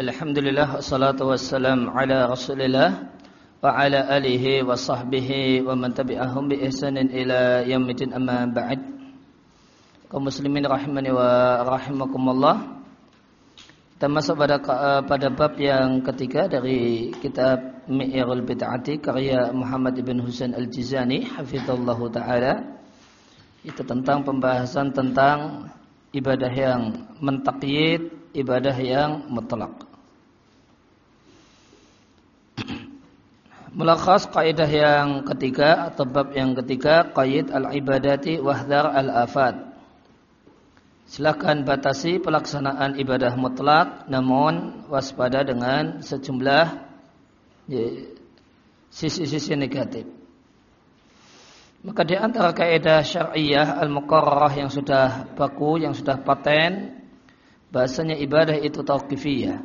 Alhamdulillah wassalatu wassalam ala Rasulillah wa ala alihi wa sahbihi wa man tabi'ahum bi ihsanin ila yaumil amma ba'd. Kaum muslimin rahimani wa rahimakumullah. Kita masuk pada pada bab yang ketiga dari kitab Mi'rul Bid'ati karya Muhammad ibn Husain Al-Jizani hafizallahu taala. Itu tentang pembahasan tentang ibadah yang mentakyid, ibadah yang mutlak. Melakhas kaidah yang ketiga atau bab yang ketiga qaid al-ibadati wahdar al-afat. Silakan batasi pelaksanaan ibadah mutlak namun waspada dengan sejumlah sisi-sisi negatif. Maka di antara kaidah syariah al-muqarrarah yang sudah baku, yang sudah paten bahasanya ibadah itu tauqifiyah.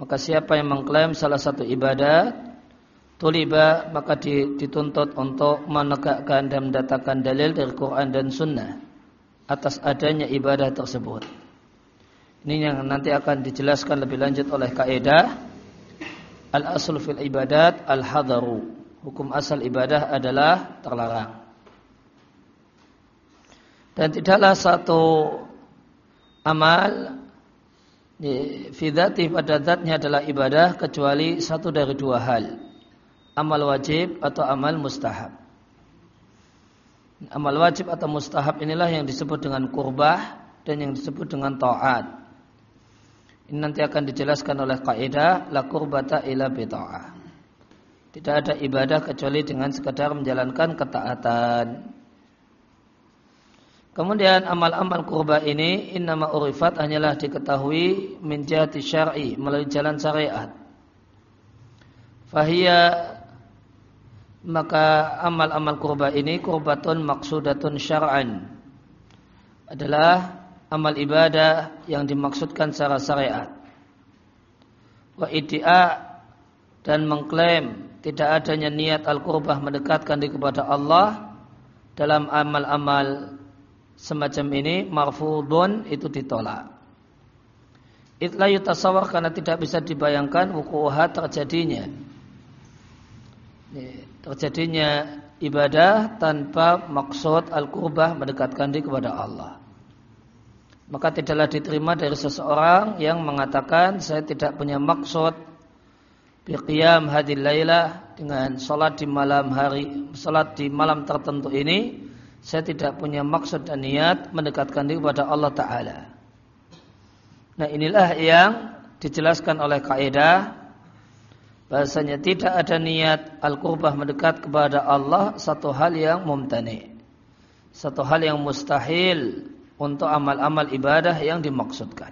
Maka siapa yang mengklaim salah satu ibadah tuliba maka dituntut untuk menegakkan dan mendatangkan dalil dari Quran dan Sunnah atas adanya ibadah tersebut. Ini yang nanti akan dijelaskan lebih lanjut oleh kaidah al-asl fil ibadat al-hadaru. Hukum asal ibadah adalah terlarang. Dan tidaklah satu amal fidati pada zatnya adalah ibadah kecuali satu dari dua hal amal wajib atau amal mustahab. Amal wajib atau mustahab inilah yang disebut dengan kurbah dan yang disebut dengan taat. Ini nanti akan dijelaskan oleh kaidah la kurbata ila bita'ah. Tidak ada ibadah kecuali dengan sekadar menjalankan ketaatan. Kemudian amal-amal kurba ini innama urifat hanyalah diketahui menjadi syar'i melalui jalan syariat. Fahiyya maka amal-amal kurba ini kurbatun maksudatun syar'an adalah amal ibadah yang dimaksudkan secara syariat. Wa idia dan mengklaim tidak adanya niat al-qurbah mendekatkan diri kepada Allah dalam amal-amal semacam ini marfudun itu ditolak. Itla yutasawar karena tidak bisa dibayangkan wuku'uha terjadinya terjadinya ibadah tanpa maksud al-qurbah mendekatkan diri kepada Allah. Maka tidaklah diterima dari seseorang yang mengatakan saya tidak punya maksud biqiyam hadil laylah dengan salat di malam hari, salat di malam tertentu ini saya tidak punya maksud dan niat mendekatkan diri kepada Allah taala. Nah, inilah yang dijelaskan oleh kaidah bahasanya tidak ada niat al-qurbah mendekat kepada Allah satu hal yang mumtani. Satu hal yang mustahil untuk amal-amal ibadah yang dimaksudkan.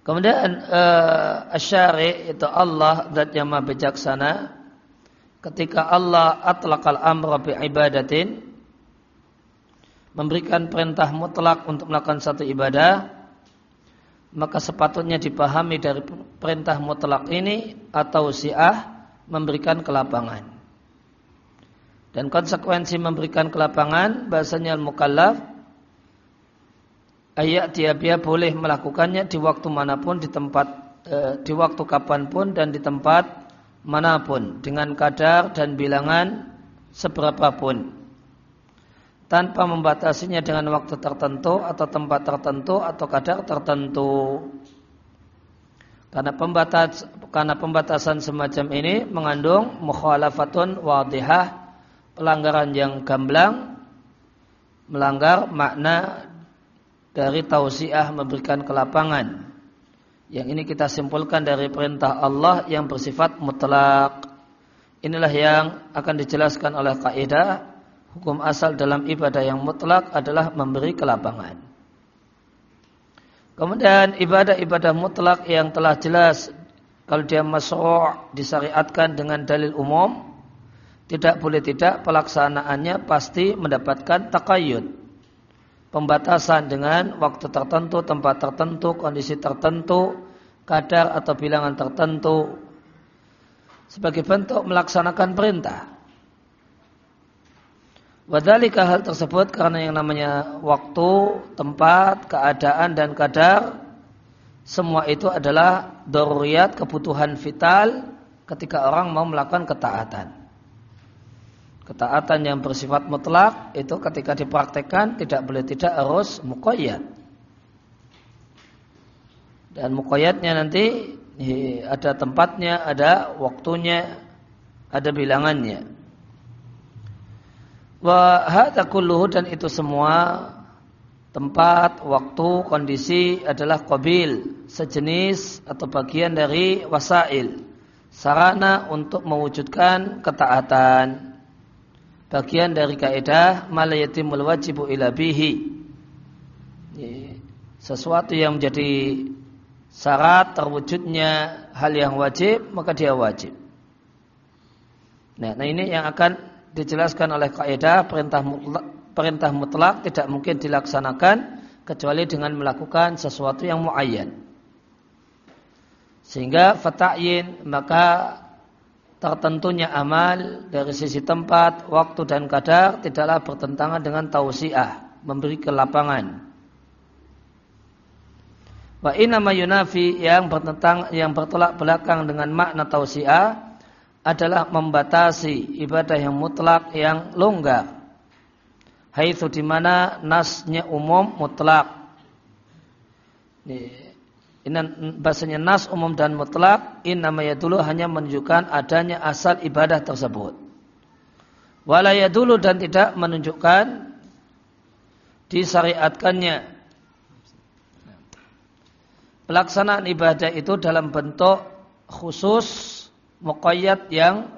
Kemudian uh, asyari itu Allah zat yang maha bijaksana ketika Allah atlaqal amra bi ibadatin memberikan perintah mutlak untuk melakukan satu ibadah maka sepatutnya dipahami dari perintah mutlak ini atau siah memberikan kelapangan. Dan konsekuensi memberikan kelapangan bahasanya al-mukallaf ayat dia boleh melakukannya di waktu mana pun di tempat e, di waktu kapan pun dan di tempat mana pun dengan kadar dan bilangan seberapapun tanpa membatasinya dengan waktu tertentu atau tempat tertentu atau kadar tertentu. Karena pembatas karena pembatasan semacam ini mengandung mukhalafatun wadihah, pelanggaran yang gamblang, melanggar makna dari tausiah memberikan kelapangan. Yang ini kita simpulkan dari perintah Allah yang bersifat mutlak. Inilah yang akan dijelaskan oleh kaidah Hukum asal dalam ibadah yang mutlak adalah memberi kelapangan. Kemudian ibadah-ibadah mutlak yang telah jelas kalau dia masro' disyariatkan dengan dalil umum, tidak boleh tidak pelaksanaannya pasti mendapatkan takayud. Pembatasan dengan waktu tertentu, tempat tertentu, kondisi tertentu, kadar atau bilangan tertentu sebagai bentuk melaksanakan perintah. Wadhalika hal tersebut karena yang namanya waktu, tempat, keadaan dan kadar semua itu adalah daruriyat kebutuhan vital ketika orang mau melakukan ketaatan. Ketaatan yang bersifat mutlak itu ketika dipraktekkan tidak boleh tidak harus mukoyat. Dan mukoyatnya nanti ada tempatnya, ada waktunya, ada bilangannya. Wa dan itu semua tempat, waktu, kondisi adalah qabil, sejenis atau bagian dari wasail, sarana untuk mewujudkan ketaatan. Bagian dari kaidah malayatimul wajibu ila bihi. Sesuatu yang menjadi syarat terwujudnya hal yang wajib, maka dia wajib. Nah, nah ini yang akan dijelaskan oleh kaidah perintah mutlak, perintah mutlak tidak mungkin dilaksanakan kecuali dengan melakukan sesuatu yang muayyan. Sehingga fata'yin maka tertentunya amal dari sisi tempat, waktu dan kadar tidaklah bertentangan dengan tausiah, memberi kelapangan. Wa inna yunafi yang bertentang yang bertolak belakang dengan makna tausiah adalah membatasi ibadah yang mutlak yang longgar. Haitsu di mana nasnya umum mutlak. Ini bahasanya nas umum dan mutlak in namanya dulu hanya menunjukkan adanya asal ibadah tersebut. Walaya dulu dan tidak menunjukkan disyariatkannya pelaksanaan ibadah itu dalam bentuk khusus muqayyad yang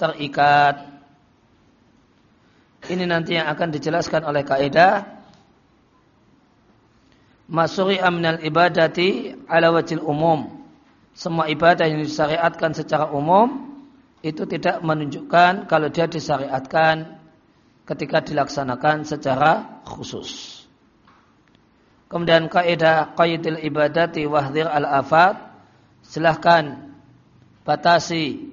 terikat. Ini nanti yang akan dijelaskan oleh kaidah masuri aminal ibadati ala wajil umum. Semua ibadah yang disyariatkan secara umum itu tidak menunjukkan kalau dia disyariatkan ketika dilaksanakan secara khusus. Kemudian kaidah qaidil ibadati wahdir al-afat silahkan batasi.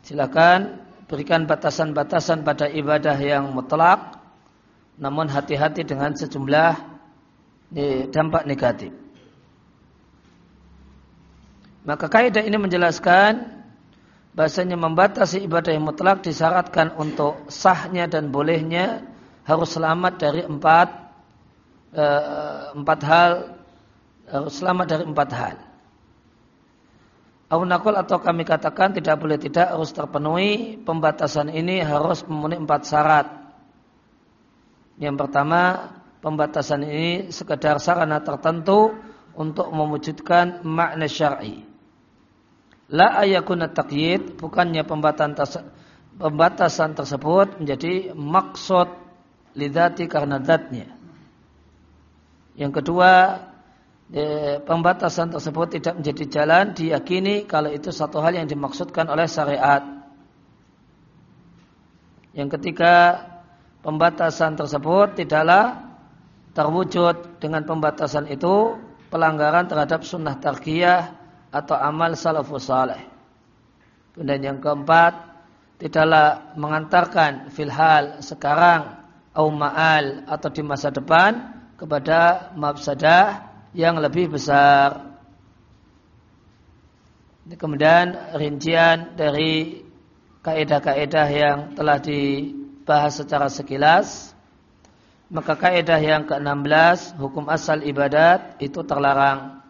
Silakan berikan batasan-batasan pada ibadah yang mutlak, namun hati-hati dengan sejumlah dampak negatif. Maka kaidah ini menjelaskan bahasanya membatasi ibadah yang mutlak disyaratkan untuk sahnya dan bolehnya harus selamat dari empat eh, empat hal harus selamat dari empat hal. Aunakul atau kami katakan tidak boleh tidak harus terpenuhi pembatasan ini harus memenuhi empat syarat. Yang pertama pembatasan ini sekedar sarana tertentu untuk mewujudkan makna syar'i. La ayakuna taqyid bukannya pembatasan tersebut menjadi maksud lidati karena zatnya. Yang kedua pembatasan tersebut tidak menjadi jalan diyakini kalau itu satu hal yang dimaksudkan oleh syariat. Yang ketiga, pembatasan tersebut tidaklah terwujud dengan pembatasan itu pelanggaran terhadap sunnah tarkiyah atau amal salafus saleh. Dan yang keempat, tidaklah mengantarkan filhal sekarang au ma'al atau di masa depan kepada mafsadah yang lebih besar. Kemudian rincian dari kaedah-kaedah yang telah dibahas secara sekilas. Maka kaedah yang ke-16 hukum asal ibadat itu terlarang.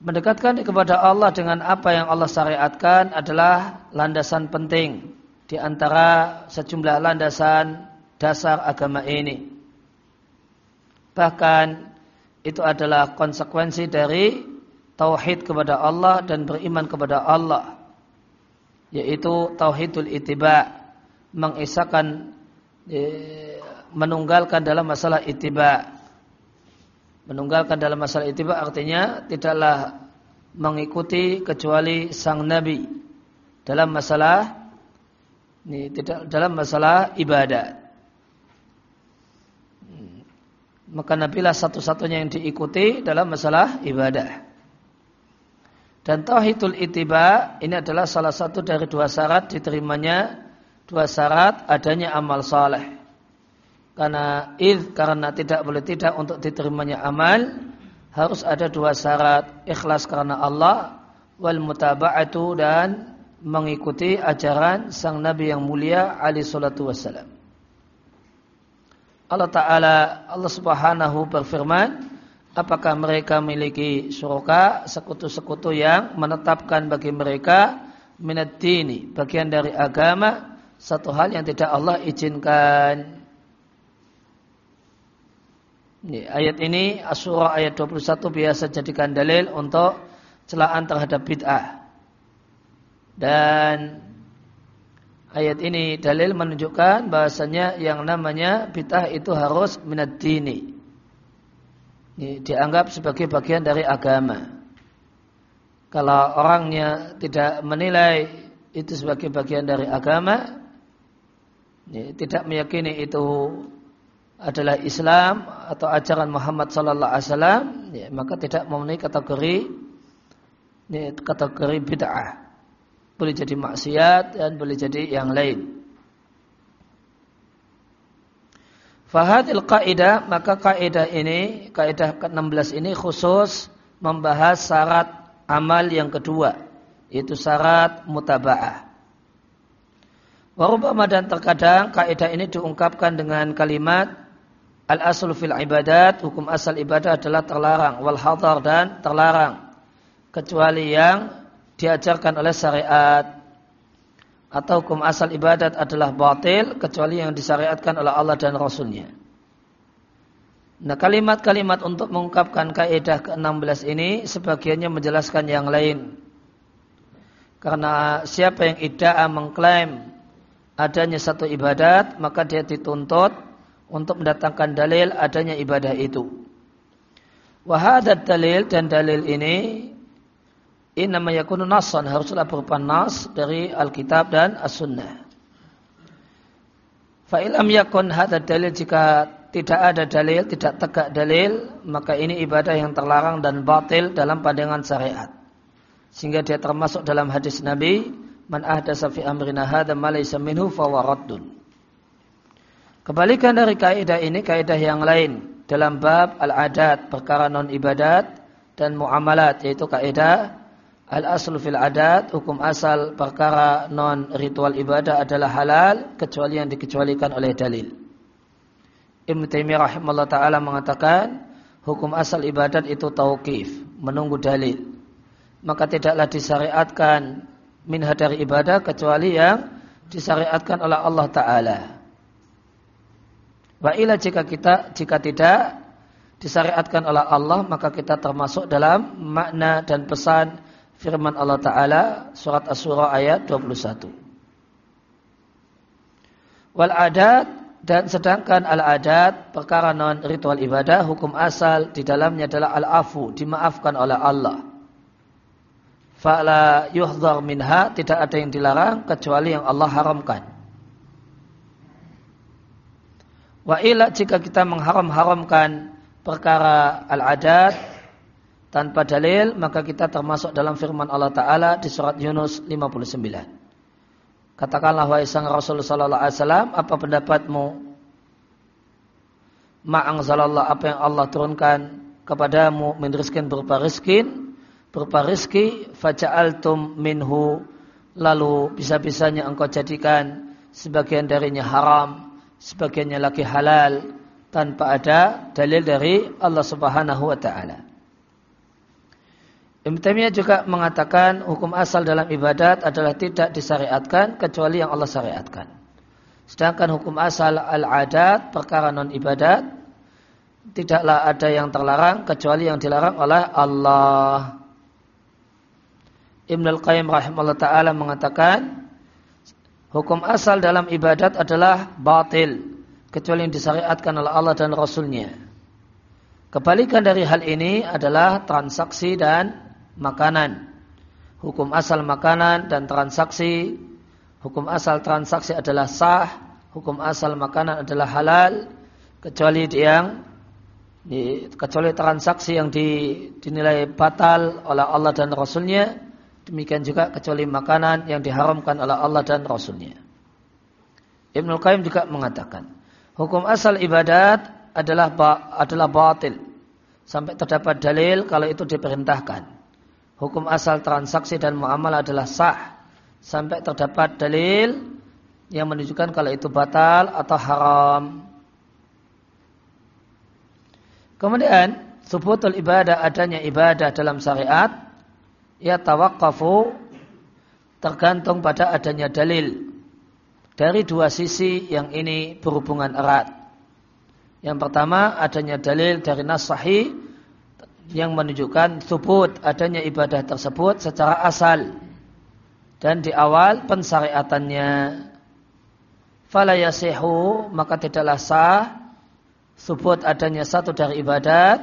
Mendekatkan kepada Allah dengan apa yang Allah syariatkan adalah landasan penting di antara sejumlah landasan dasar agama ini. Bahkan itu adalah konsekuensi dari tauhid kepada Allah dan beriman kepada Allah. Yaitu tauhidul itiba. Mengisahkan e, menunggalkan dalam masalah itiba. Menunggalkan dalam masalah itiba artinya tidaklah mengikuti kecuali sang nabi dalam masalah ini tidak dalam masalah ibadat maka nabilah satu-satunya yang diikuti dalam masalah ibadah. Dan tauhidul itiba ini adalah salah satu dari dua syarat diterimanya dua syarat adanya amal saleh. Karena id karena tidak boleh tidak untuk diterimanya amal harus ada dua syarat ikhlas karena Allah wal mutaba'atu dan mengikuti ajaran sang nabi yang mulia ali salatu wassalam Allah Ta'ala Allah Subhanahu berfirman apakah mereka memiliki surga sekutu-sekutu yang menetapkan bagi mereka minat dini bagian dari agama satu hal yang tidak Allah izinkan ini, ayat ini Asyura ayat 21 biasa jadikan dalil untuk celaan terhadap bid'ah. Dan ayat ini dalil menunjukkan bahasanya yang namanya bid'ah itu harus minat dini. Ini dianggap sebagai bagian dari agama. Kalau orangnya tidak menilai itu sebagai bagian dari agama, ini tidak meyakini itu adalah Islam atau ajaran Muhammad sallallahu alaihi wasallam ya, maka tidak memenuhi kategori ya, kategori bid'ah boleh jadi maksiat dan boleh jadi yang lain. Fahadil kaidah maka kaidah ini kaidah ke-16 ini khusus membahas syarat amal yang kedua yaitu syarat mutaba'ah. Warubama dan terkadang kaidah ini diungkapkan dengan kalimat Al asal fil ibadat, hukum asal ibadah adalah terlarang wal hadar dan terlarang kecuali yang diajarkan oleh syariat atau hukum asal ibadat adalah batil kecuali yang disyariatkan oleh Allah dan Rasulnya. Nah kalimat-kalimat untuk mengungkapkan kaidah ke-16 ini sebagiannya menjelaskan yang lain. Karena siapa yang idda'a mengklaim adanya satu ibadat maka dia dituntut untuk mendatangkan dalil adanya ibadah itu. Wahadat dalil dan dalil ini ini namanya yakunu nasan haruslah berupa nas dari Alkitab dan As-Sunnah. Fa'ilam yakun hadat dalil jika tidak ada dalil, tidak tegak dalil, maka ini ibadah yang terlarang dan batil dalam pandangan syariat. Sehingga dia termasuk dalam hadis Nabi, man ahdasa fi amrina hadha ma laysa minhu fa Kebalikan dari kaidah ini kaidah yang lain dalam bab al-adat perkara non ibadat dan muamalat yaitu kaidah al-aslu fil adat hukum asal perkara non ritual ibadah adalah halal kecuali yang dikecualikan oleh dalil. Ibn Taimiyah rahimahullah taala mengatakan hukum asal ibadat itu tauqif, menunggu dalil. Maka tidaklah disyariatkan min dari ibadah kecuali yang disyariatkan oleh Allah taala. Wa ila jika kita jika tidak disyariatkan oleh Allah maka kita termasuk dalam makna dan pesan firman Allah taala surat Asy-Syura ayat 21. Wal adat dan sedangkan al adat perkara non ritual ibadah hukum asal di dalamnya adalah al afu dimaafkan oleh Allah. Fa'la yuhdhar minha tidak ada yang dilarang kecuali yang Allah haramkan. Wa ila jika kita mengharam-haramkan perkara al-adat tanpa dalil, maka kita termasuk dalam firman Allah Ta'ala di surat Yunus 59. Katakanlah wahai sang Rasul sallallahu alaihi wasallam, apa pendapatmu? Ma'angzalallah apa yang Allah turunkan kepadamu min berupa rizkin, berupa rizki, faja'altum minhu, lalu bisa-bisanya engkau jadikan sebagian darinya haram, sebagiannya lagi halal tanpa ada dalil dari Allah Subhanahu wa taala. Ibn Taimiyah juga mengatakan hukum asal dalam ibadat adalah tidak disyariatkan kecuali yang Allah syariatkan. Sedangkan hukum asal al-adat perkara non ibadat tidaklah ada yang terlarang kecuali yang dilarang oleh Allah. Ibn Al-Qayyim rahimahullah taala mengatakan Hukum asal dalam ibadat adalah batil. Kecuali yang disyariatkan oleh Allah dan Rasulnya. Kebalikan dari hal ini adalah transaksi dan makanan. Hukum asal makanan dan transaksi. Hukum asal transaksi adalah sah. Hukum asal makanan adalah halal. Kecuali yang kecuali transaksi yang dinilai batal oleh Allah dan Rasulnya Demikian juga kecuali makanan yang diharamkan oleh Allah dan Rasulnya. Ibn Qayyim juga mengatakan, hukum asal ibadat adalah adalah batil. sampai terdapat dalil kalau itu diperintahkan. Hukum asal transaksi dan muamalah adalah sah sampai terdapat dalil yang menunjukkan kalau itu batal atau haram. Kemudian subutul ibadah adanya ibadah dalam syariat ya tawaqqafu tergantung pada adanya dalil dari dua sisi yang ini berhubungan erat. Yang pertama adanya dalil dari nas sahih yang menunjukkan subut adanya ibadah tersebut secara asal dan di awal pensyariatannya. Fala yasihu maka tidaklah sah subut adanya satu dari ibadat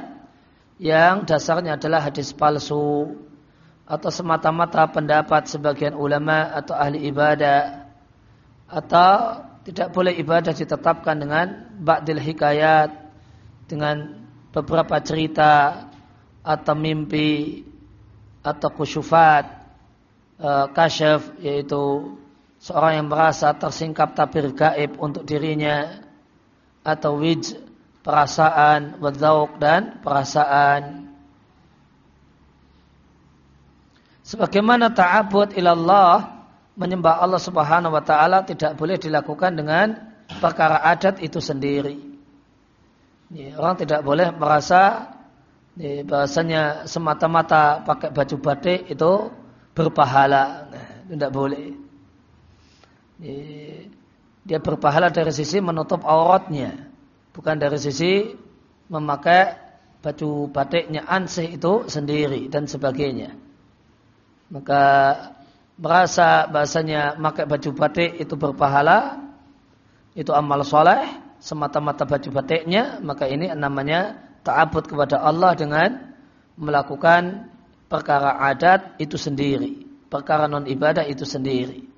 yang dasarnya adalah hadis palsu atau semata-mata pendapat sebagian ulama atau ahli ibadah atau tidak boleh ibadah ditetapkan dengan ba'dil hikayat dengan beberapa cerita atau mimpi atau kusyufat e, kasyaf yaitu seorang yang merasa tersingkap tabir gaib untuk dirinya atau wij perasaan wadzauk dan perasaan sebagaimana ta'abud ilallah menyembah Allah Subhanahu wa taala tidak boleh dilakukan dengan perkara adat itu sendiri. Orang tidak boleh merasa ya, bahasanya semata-mata pakai baju batik itu berpahala. Nah, tidak boleh. Ya, dia berpahala dari sisi menutup auratnya, bukan dari sisi memakai baju batiknya ansih itu sendiri dan sebagainya. Maka merasa bahasanya pakai baju batik itu berpahala, itu amal soleh, semata-mata baju batiknya, maka ini namanya ta'abud kepada Allah dengan melakukan perkara adat itu sendiri, perkara non ibadah itu sendiri.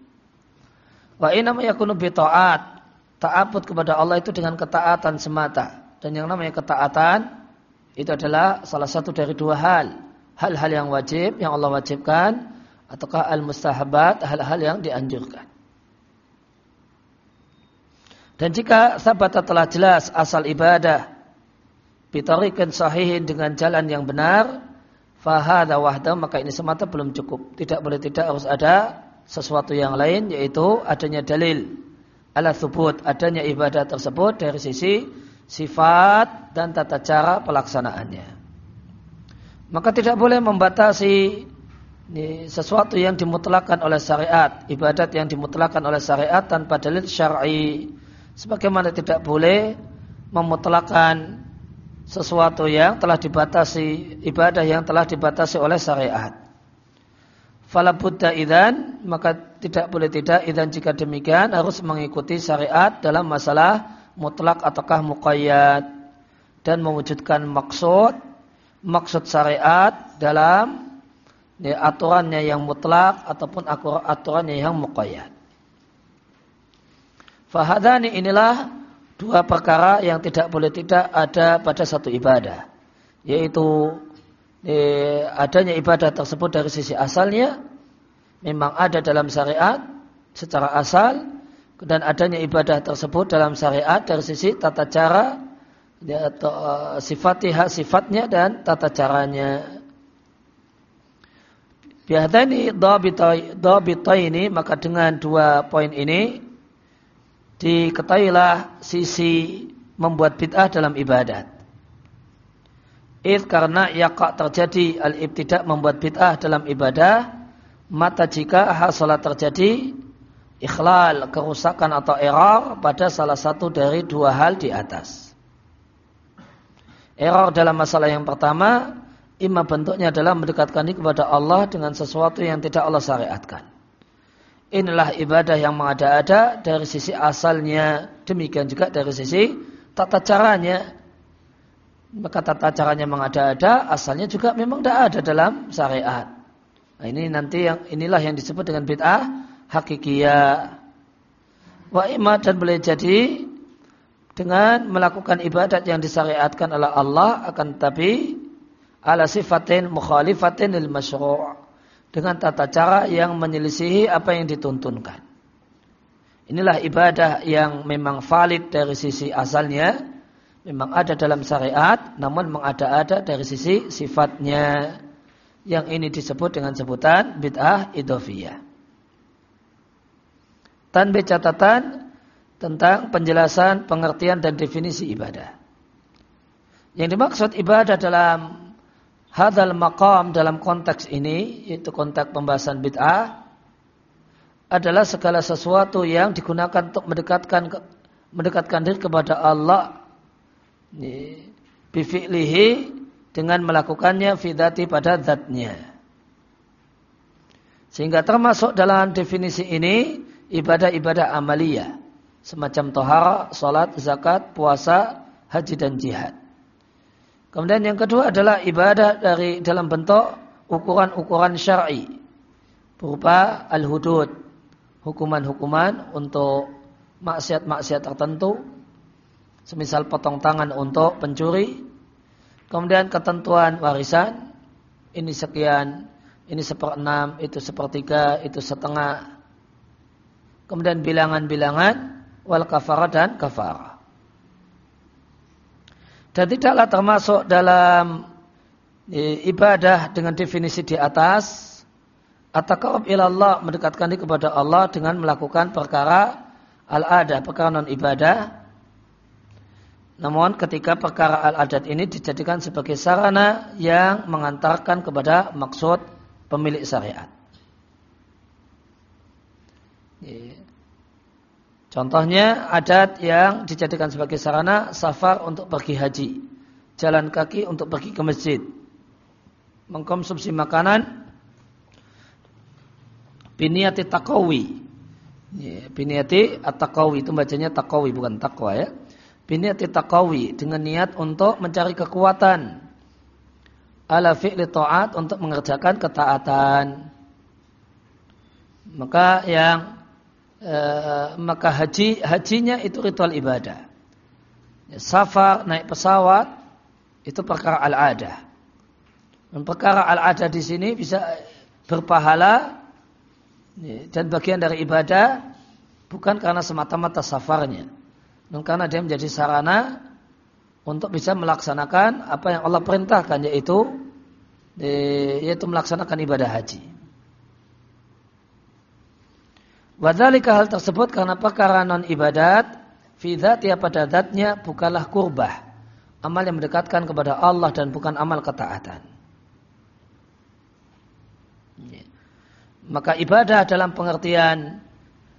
Wa inama yakunu bi ta'at, ta'abud kepada Allah itu dengan ketaatan semata. Dan yang namanya ketaatan itu adalah salah satu dari dua hal. Hal-hal yang wajib, yang Allah wajibkan, ataukah al-mustahabat hal-hal yang dianjurkan. Dan jika sahabat telah jelas asal ibadah bitarikan sahihin dengan jalan yang benar, fahada wahda maka ini semata belum cukup. Tidak boleh tidak harus ada sesuatu yang lain yaitu adanya dalil ala thubut adanya ibadah tersebut dari sisi sifat dan tata cara pelaksanaannya. Maka tidak boleh membatasi ini sesuatu yang dimutlakan oleh syariat, ibadat yang dimutlakan oleh syariat tanpa dalil syar'i. Sebagaimana tidak boleh memutlakan sesuatu yang telah dibatasi, ibadah yang telah dibatasi oleh syariat. Fala buddha idan, maka tidak boleh tidak idan jika demikian harus mengikuti syariat dalam masalah mutlak ataukah muqayyad dan mewujudkan maksud maksud syariat dalam ya, aturannya yang mutlak ataupun aturannya yang muqayyad. Fahadani inilah dua perkara yang tidak boleh tidak ada pada satu ibadah. Yaitu eh, adanya ibadah tersebut dari sisi asalnya memang ada dalam syariat secara asal dan adanya ibadah tersebut dalam syariat dari sisi tata cara ya, atau uh, sifatiha sifatnya dan tata caranya Bihadani ini maka dengan dua poin ini diketahuilah sisi membuat bid'ah dalam ibadat. Id karena yaqa terjadi al-ibtidak membuat bid'ah dalam ibadah, mata jika hasalat terjadi ikhlal, kerusakan atau error pada salah satu dari dua hal di atas. Error dalam masalah yang pertama Ima bentuknya adalah mendekatkan diri kepada Allah dengan sesuatu yang tidak Allah syariatkan. Inilah ibadah yang mengada-ada dari sisi asalnya, demikian juga dari sisi tata caranya. Maka tata caranya mengada-ada, asalnya juga memang tidak ada dalam syariat. Nah, ini nanti yang inilah yang disebut dengan bid'ah hakikiyah. Wa ima dan boleh jadi dengan melakukan ibadat yang disyariatkan oleh Allah akan tapi ala sifatin mukhalifatin lil masyru' dengan tata cara yang menyelisihi apa yang dituntunkan. Inilah ibadah yang memang valid dari sisi asalnya, memang ada dalam syariat namun mengada-ada dari sisi sifatnya yang ini disebut dengan sebutan bid'ah idofiyah. Tanpa catatan tentang penjelasan, pengertian dan definisi ibadah. Yang dimaksud ibadah dalam hadal maqam dalam konteks ini yaitu konteks pembahasan bid'ah adalah segala sesuatu yang digunakan untuk mendekatkan mendekatkan diri kepada Allah bifi'lihi dengan melakukannya fidati pada zatnya. Sehingga termasuk dalam definisi ini ibadah-ibadah amalia semacam tohara, salat, zakat, puasa, haji dan jihad. Kemudian yang kedua adalah ibadah dari dalam bentuk ukuran-ukuran syar'i berupa al-hudud, hukuman-hukuman untuk maksiat-maksiat tertentu semisal potong tangan untuk pencuri, kemudian ketentuan warisan, ini sekian, ini seperenam, itu sepertiga, itu setengah, kemudian bilangan-bilangan, wal kafarah dan kafarah. Dan tidaklah termasuk dalam e, ibadah dengan definisi di atas, atau ilallah mendekatkan diri kepada Allah dengan melakukan perkara al-ada, perkara non ibadah, namun ketika perkara al-adat ini dijadikan sebagai sarana yang mengantarkan kepada maksud pemilik syariat. Contohnya adat yang dijadikan sebagai sarana safar untuk pergi haji. Jalan kaki untuk pergi ke masjid. Mengkonsumsi makanan biniati takawi. Biniati at-takawi itu bacanya takawi bukan takwa ya biniati taqawi dengan niat untuk mencari kekuatan ala fi'li ta'at untuk mengerjakan ketaatan maka yang e, maka haji hajinya itu ritual ibadah safar naik pesawat itu perkara al-adah perkara al-adah di sini bisa berpahala dan bagian dari ibadah bukan karena semata-mata safarnya dan karena dia menjadi sarana untuk bisa melaksanakan apa yang Allah perintahkan yaitu yaitu melaksanakan ibadah haji. Wadhalika hal tersebut karena perkara non ibadat fidhat ya pada zatnya bukanlah kurbah amal yang mendekatkan kepada Allah dan bukan amal ketaatan. Maka ibadah dalam pengertian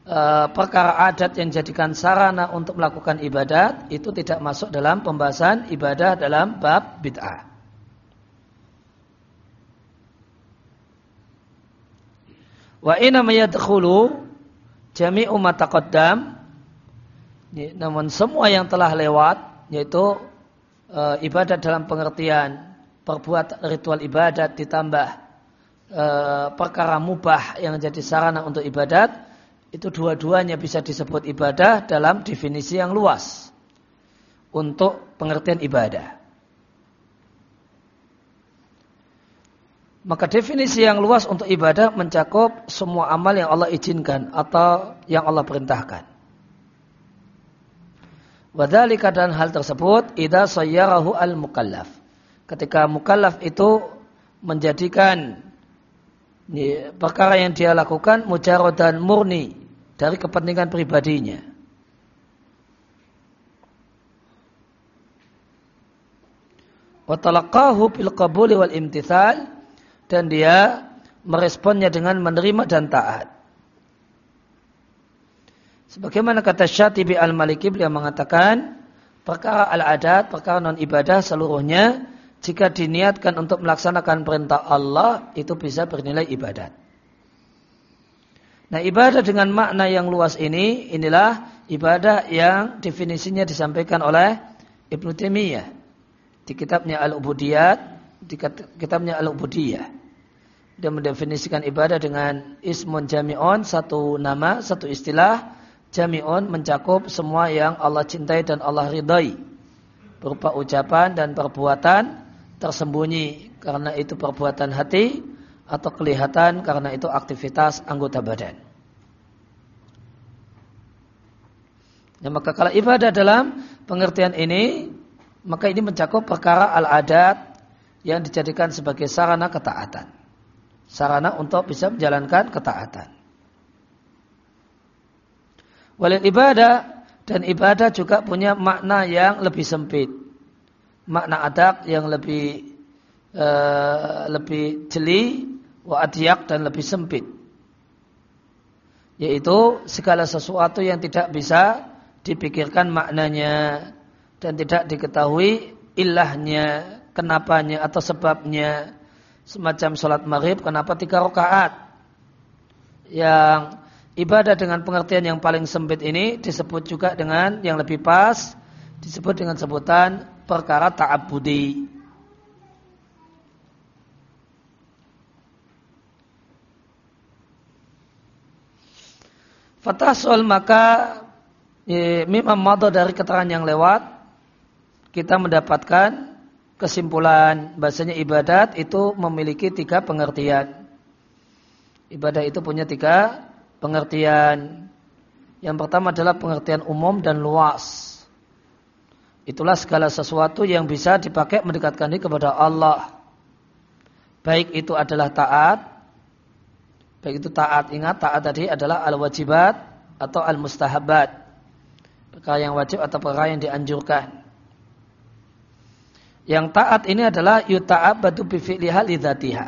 Eh, perkara adat yang dijadikan sarana untuk melakukan ibadat itu tidak masuk dalam pembahasan ibadah dalam bab bid'ah. Wa inna jami'u ma taqaddam namun semua yang telah lewat yaitu e, ibadat dalam pengertian perbuat ritual ibadat ditambah e, perkara mubah yang jadi sarana untuk ibadat itu dua-duanya bisa disebut ibadah dalam definisi yang luas untuk pengertian ibadah. Maka definisi yang luas untuk ibadah mencakup semua amal yang Allah izinkan atau yang Allah perintahkan. Wadhalika dan hal tersebut idza sayyarahu al-mukallaf. Ketika mukallaf itu menjadikan perkara yang dia lakukan mujarad dan murni dari kepentingan pribadinya. Watalaqahu bil qabuli wal imtithal dan dia meresponnya dengan menerima dan taat. Sebagaimana kata Syatibi al-Maliki beliau mengatakan perkara al-adat, perkara non ibadah seluruhnya jika diniatkan untuk melaksanakan perintah Allah itu bisa bernilai ibadat. Nah ibadah dengan makna yang luas ini inilah ibadah yang definisinya disampaikan oleh Ibnu Taimiyah di kitabnya Al-Ubudiyat di kitabnya Al-Ubudiyah. Dia mendefinisikan ibadah dengan ismun jami'un satu nama, satu istilah jami'un mencakup semua yang Allah cintai dan Allah ridai berupa ucapan dan perbuatan tersembunyi karena itu perbuatan hati atau kelihatan karena itu aktivitas anggota badan. Ya, maka kalau ibadah dalam pengertian ini maka ini mencakup perkara al-adat yang dijadikan sebagai sarana ketaatan. Sarana untuk bisa menjalankan ketaatan. Walil ibadah dan ibadah juga punya makna yang lebih sempit. Makna adat yang lebih uh, lebih jeli, wa dan lebih sempit. Yaitu segala sesuatu yang tidak bisa dipikirkan maknanya dan tidak diketahui ilahnya, kenapanya atau sebabnya. Semacam sholat maghrib, kenapa tiga rakaat? Yang ibadah dengan pengertian yang paling sempit ini disebut juga dengan yang lebih pas, disebut dengan sebutan perkara ta'abudi. Fatahsul maka Mimam mado dari keterangan yang lewat kita mendapatkan kesimpulan bahasanya ibadat itu memiliki tiga pengertian. Ibadah itu punya tiga pengertian. Yang pertama adalah pengertian umum dan luas. Itulah segala sesuatu yang bisa dipakai mendekatkan diri kepada Allah. Baik itu adalah taat. Baik itu taat. Ingat taat tadi adalah al-wajibat atau al-mustahabat perkara yang wajib atau perkara yang dianjurkan. Yang taat ini adalah yuta'abadu bifi'liha lidzatiha.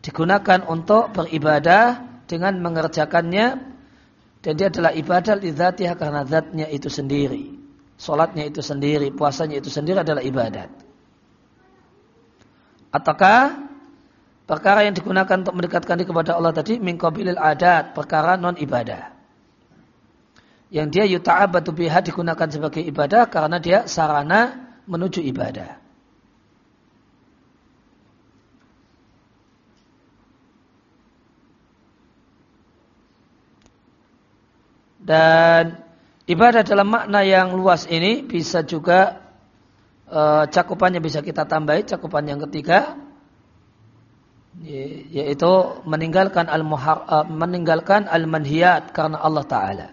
Digunakan untuk beribadah dengan mengerjakannya dan dia adalah ibadah lidzatiha karena zatnya itu sendiri. Salatnya itu sendiri, puasanya itu sendiri adalah ibadat. Ataukah perkara yang digunakan untuk mendekatkan diri kepada Allah tadi mingkobilil adat, perkara non ibadah yang dia yuta'abatu biha digunakan sebagai ibadah karena dia sarana menuju ibadah. Dan ibadah dalam makna yang luas ini bisa juga e, cakupannya bisa kita tambahi cakupan yang ketiga yaitu meninggalkan al e, meninggalkan al manhiyat karena Allah taala.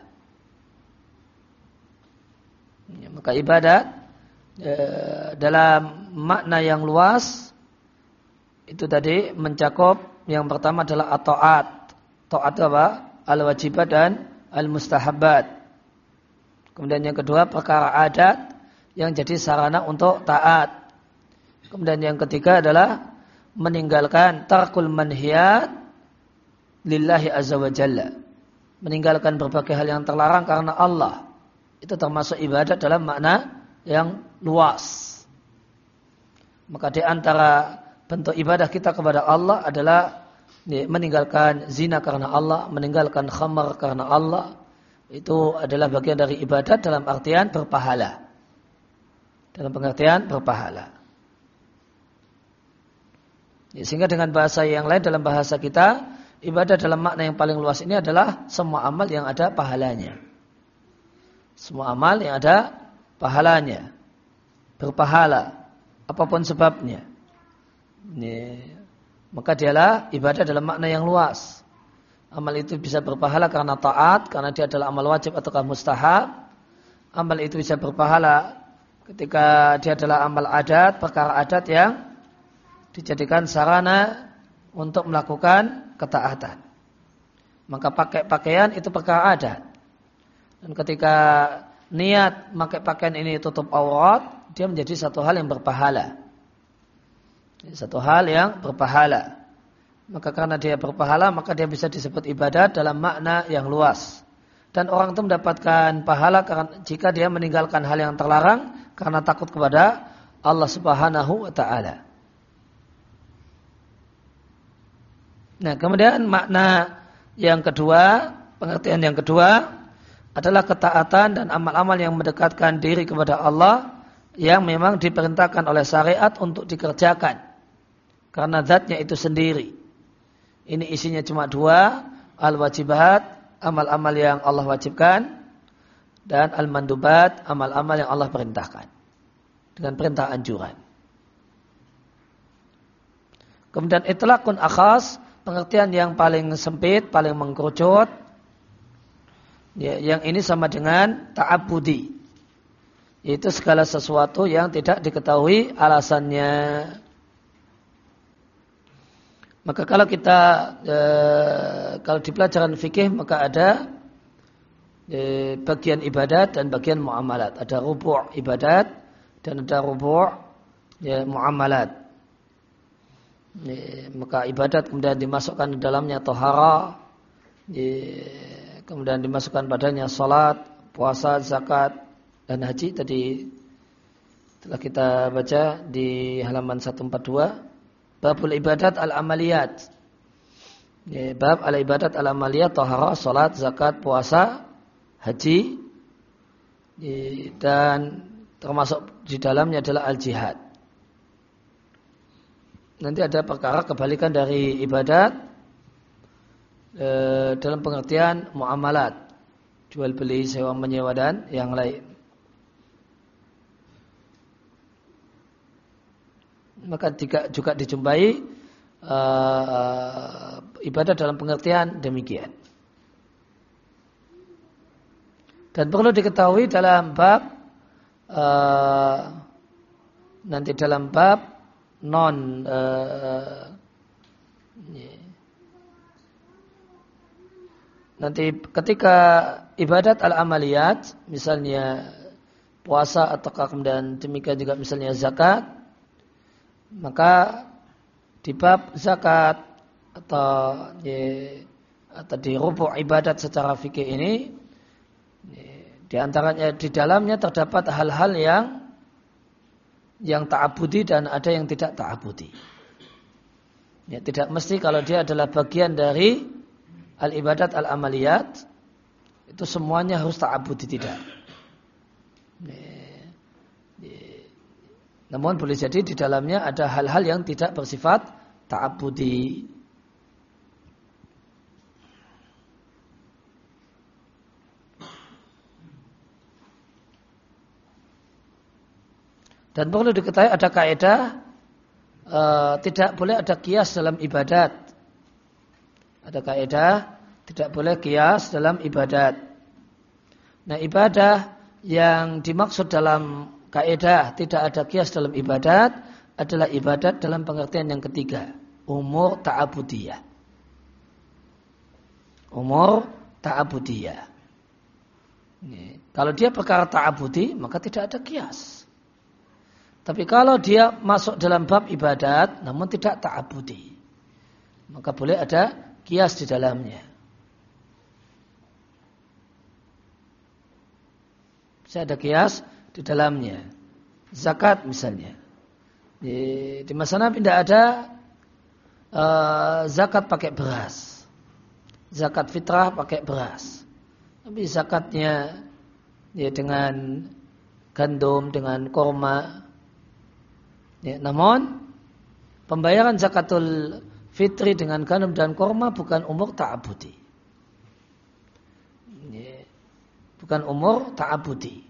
Ya, maka ibadat e, dalam makna yang luas itu tadi mencakup yang pertama adalah taat. Taat apa? Al-wajibat dan al-mustahabat. Kemudian yang kedua perkara adat yang jadi sarana untuk taat. Kemudian yang ketiga adalah meninggalkan tarkul manhiyat lillahi azza wa jalla. Meninggalkan berbagai hal yang terlarang karena Allah. Itu termasuk ibadat dalam makna yang luas. Maka di antara bentuk ibadah kita kepada Allah adalah meninggalkan zina karena Allah, meninggalkan khamar karena Allah. Itu adalah bagian dari ibadat dalam artian berpahala. Dalam pengertian berpahala. Ya, sehingga dengan bahasa yang lain dalam bahasa kita, ibadah dalam makna yang paling luas ini adalah semua amal yang ada pahalanya. Semua amal yang ada pahalanya. Berpahala. Apa pun sebabnya. Ini, maka dialah ibadah dalam makna yang luas. Amal itu bisa berpahala karena taat, karena dia adalah amal wajib atau mustahab. Amal itu bisa berpahala ketika dia adalah amal adat, perkara adat yang dijadikan sarana untuk melakukan ketaatan. Maka pakai pakaian itu perkara adat. Dan ketika niat pakai pakaian ini tutup aurat, dia menjadi satu hal yang berpahala. Satu hal yang berpahala. Maka karena dia berpahala, maka dia bisa disebut ibadat dalam makna yang luas. Dan orang itu mendapatkan pahala jika dia meninggalkan hal yang terlarang karena takut kepada Allah Subhanahu wa taala. Nah, kemudian makna yang kedua, pengertian yang kedua adalah ketaatan dan amal-amal yang mendekatkan diri kepada Allah yang memang diperintahkan oleh syariat untuk dikerjakan. Karena zatnya itu sendiri. Ini isinya cuma dua, al-wajibat, amal-amal yang Allah wajibkan, dan al-mandubat, amal-amal yang Allah perintahkan. Dengan perintah anjuran. Kemudian itlaqun akhas, pengertian yang paling sempit, paling mengkerucut, Ya, yang ini sama dengan ta'abudi. Itu segala sesuatu yang tidak diketahui alasannya. Maka kalau kita e, kalau di pelajaran fikih maka ada e, bagian ibadat dan bagian muamalat. Ada rubu' ibadat dan ada rubu' ya, muamalat. E, maka ibadat kemudian dimasukkan di dalamnya tohara, e, kemudian dimasukkan padanya salat, puasa, zakat, dan haji tadi telah kita baca di halaman 142 Babul ibadat al-amaliyat. Ya, bab al-ibadat al-amaliyat, tahara, salat, zakat, puasa, haji. Ya, dan termasuk di dalamnya adalah al-jihad. Nanti ada perkara kebalikan dari ibadat eh, dalam pengertian muamalat. Jual beli, sewa menyewa dan yang lain. Maka juga, juga dijumpai uh, ibadah dalam pengertian demikian. Dan perlu diketahui dalam bab uh, nanti dalam bab non uh, nanti ketika ibadat al-amaliyat misalnya puasa atau kemudian demikian juga misalnya zakat maka di bab zakat atau di, atau di rubuh ibadat secara fikih ini di antaranya di dalamnya terdapat hal-hal yang yang ta'abudi dan ada yang tidak ta'abudi. Ya, tidak mesti kalau dia adalah bagian dari al-ibadat al-amaliyat itu semuanya harus ta'abudi tidak. Ya. Namun boleh jadi di dalamnya ada hal-hal yang tidak bersifat ta'abudi. Dan perlu diketahui ada kaidah e, tidak boleh ada kias dalam ibadat. Ada kaidah tidak boleh kias dalam ibadat. Nah ibadah yang dimaksud dalam kaidah tidak ada kias dalam ibadat adalah ibadat dalam pengertian yang ketiga, umur ta'abudiyah. Umur ta'abudiyah. Kalau dia perkara ta'abudi, maka tidak ada kias. Tapi kalau dia masuk dalam bab ibadat, namun tidak ta'abudi, maka boleh ada kias di dalamnya. Saya ada kias di dalamnya. Zakat misalnya. Di, di masa Nabi tidak ada uh, zakat pakai beras. Zakat fitrah pakai beras. Tapi zakatnya ya dengan gandum, dengan korma. Ya, namun pembayaran zakatul fitri dengan gandum dan korma bukan umur ta'abudi. Ya, bukan umur ta'abudi.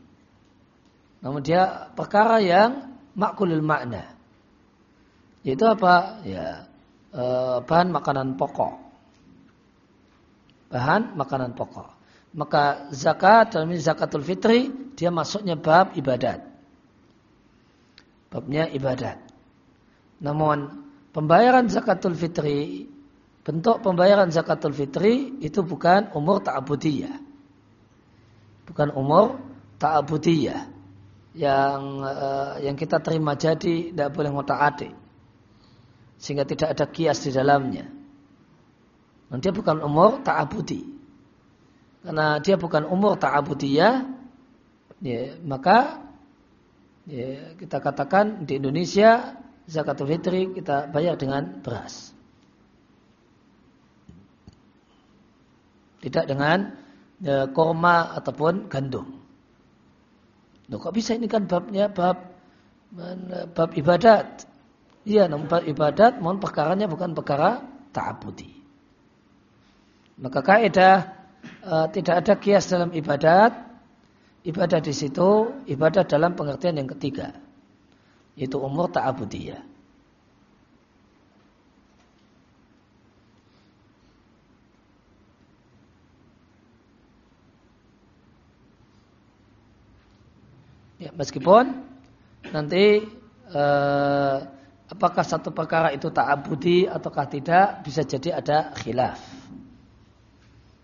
Namun dia perkara yang makulil makna. Itu apa? Ya, e, bahan makanan pokok. Bahan makanan pokok. Maka zakat dalam ini zakatul fitri dia masuknya bab ibadat. Babnya ibadat. Namun pembayaran zakatul fitri bentuk pembayaran zakatul fitri itu bukan umur ta'abudiyah. Bukan umur ta'abudiyah yang uh, yang kita terima jadi tidak boleh muta'ati sehingga tidak ada kias di dalamnya. Dan dia bukan umur ta'abudi. Karena dia bukan umur ta'abudiyah, ya, maka ya, kita katakan di Indonesia zakatul fitri kita bayar dengan beras. Tidak dengan ya, korma ataupun gandum. Loh, kok bisa ini kan babnya bab bab ibadat. Iya, namun bab ibadat mohon perkaranya bukan perkara ta'abudi. Maka kaidah e, tidak ada kias dalam ibadat. Ibadah di situ ibadah dalam pengertian yang ketiga, yaitu umur ta'abudiyah. Ya, meskipun nanti eh, apakah satu perkara itu ta'abudi ataukah tidak bisa jadi ada khilaf.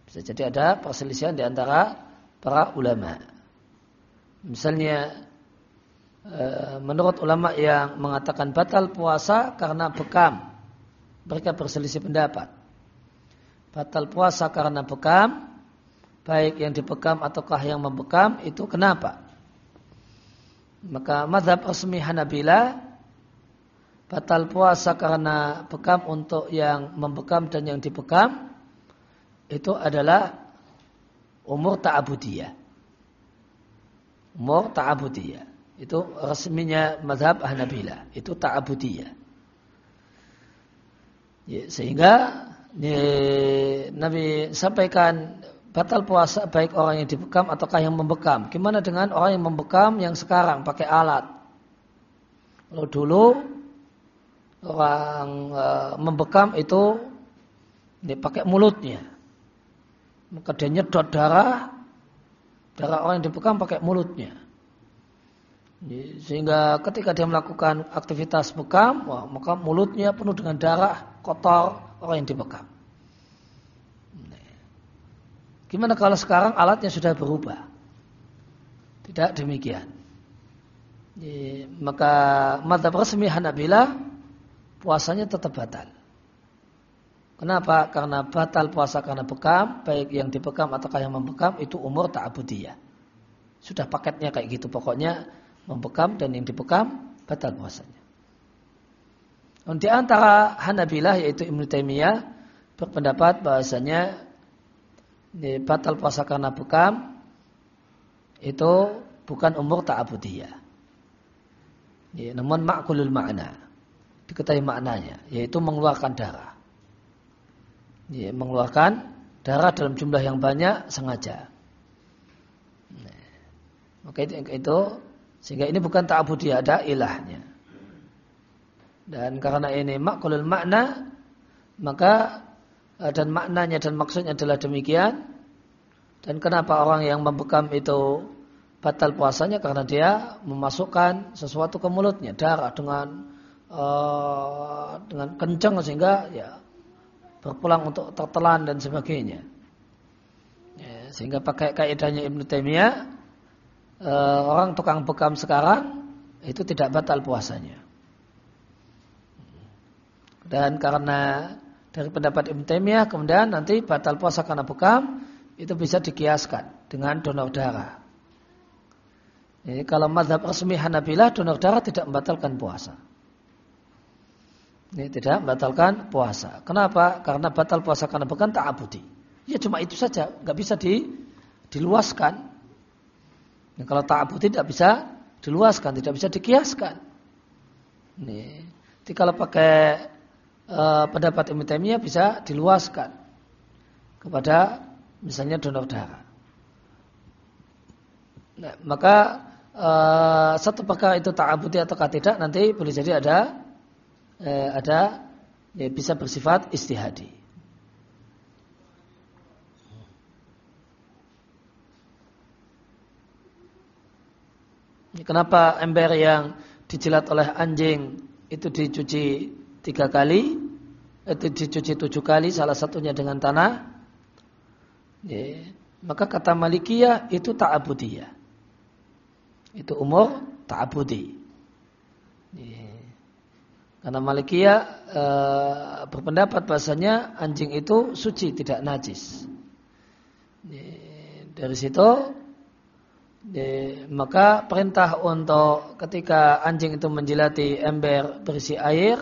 Bisa jadi ada perselisihan di antara para ulama. Misalnya eh, menurut ulama yang mengatakan batal puasa karena bekam. Mereka berselisih pendapat. Batal puasa karena bekam baik yang dibekam ataukah yang membekam itu kenapa? Maka madhab resmi Hanabila batal puasa karena bekam untuk yang membekam dan yang dibekam itu adalah umur ta'abudiyah. Umur ta'abudiyah. Itu resminya madhab Hanabila. Itu ta'abudiyah. Ya, sehingga ya, Nabi sampaikan batal puasa baik orang yang dibekam ataukah yang membekam. Gimana dengan orang yang membekam yang sekarang pakai alat? Kalau dulu orang e, membekam itu dia pakai mulutnya. Maka dia nyedot darah darah orang yang dibekam pakai mulutnya. Sehingga ketika dia melakukan aktivitas bekam, wah, maka mulutnya penuh dengan darah kotor orang yang dibekam. Gimana kalau sekarang alatnya sudah berubah? Tidak demikian. Jadi, maka mata resmi Hanabila puasanya tetap batal. Kenapa? Karena batal puasa karena bekam, baik yang dibekam ataukah yang membekam itu umur ta'abudiyah. Sudah paketnya kayak gitu pokoknya membekam dan yang dibekam batal puasanya. Dan di antara Hanabilah yaitu Ibnu Taimiyah berpendapat bahasanya batal puasa karena bekam itu bukan umur ta'abudiyah. Ya, namun makulul makna. Diketahui maknanya. Yaitu mengeluarkan darah. Ya, mengeluarkan darah dalam jumlah yang banyak sengaja. Nah, maka itu, itu sehingga ini bukan ta'abudiyah. Ada ilahnya. Dan karena ini makulul makna maka dan maknanya dan maksudnya adalah demikian. Dan kenapa orang yang membekam itu batal puasanya karena dia memasukkan sesuatu ke mulutnya darah dengan uh, dengan kencang sehingga ya berpulang untuk tertelan dan sebagainya. Ya, sehingga pakai kaidahnya Ibnu Taimiyah uh, orang tukang bekam sekarang itu tidak batal puasanya. Dan karena dari pendapat Ibn Taimiyah kemudian nanti batal puasa karena bekam itu bisa dikiaskan dengan donor darah. Jadi kalau madhab resmi Hanabilah donor darah tidak membatalkan puasa. Ini tidak membatalkan puasa. Kenapa? Karena batal puasa karena bekam tak abudi. Ya cuma itu saja, nggak bisa di, diluaskan. Ya, kalau tak abudi tidak bisa diluaskan, tidak bisa dikiaskan. Nih, jadi kalau pakai Eh, pendapat Ibnu Taimiyah bisa diluaskan kepada misalnya donor darah. Nah, maka uh, satu perkara itu ta'abudi atau tidak nanti boleh jadi ada uh, ada ya, bisa bersifat istihadi. Kenapa ember yang dijilat oleh anjing itu dicuci tiga kali, itu dicuci tujuh kali, salah satunya dengan tanah. Ya. Maka kata Malikiyah itu ta'abudiyah. Itu umur ta'abudi. Ya. Karena Malikiyah e, berpendapat bahasanya anjing itu suci, tidak najis. Ya. Dari situ maka perintah untuk ketika anjing itu menjilati ember berisi air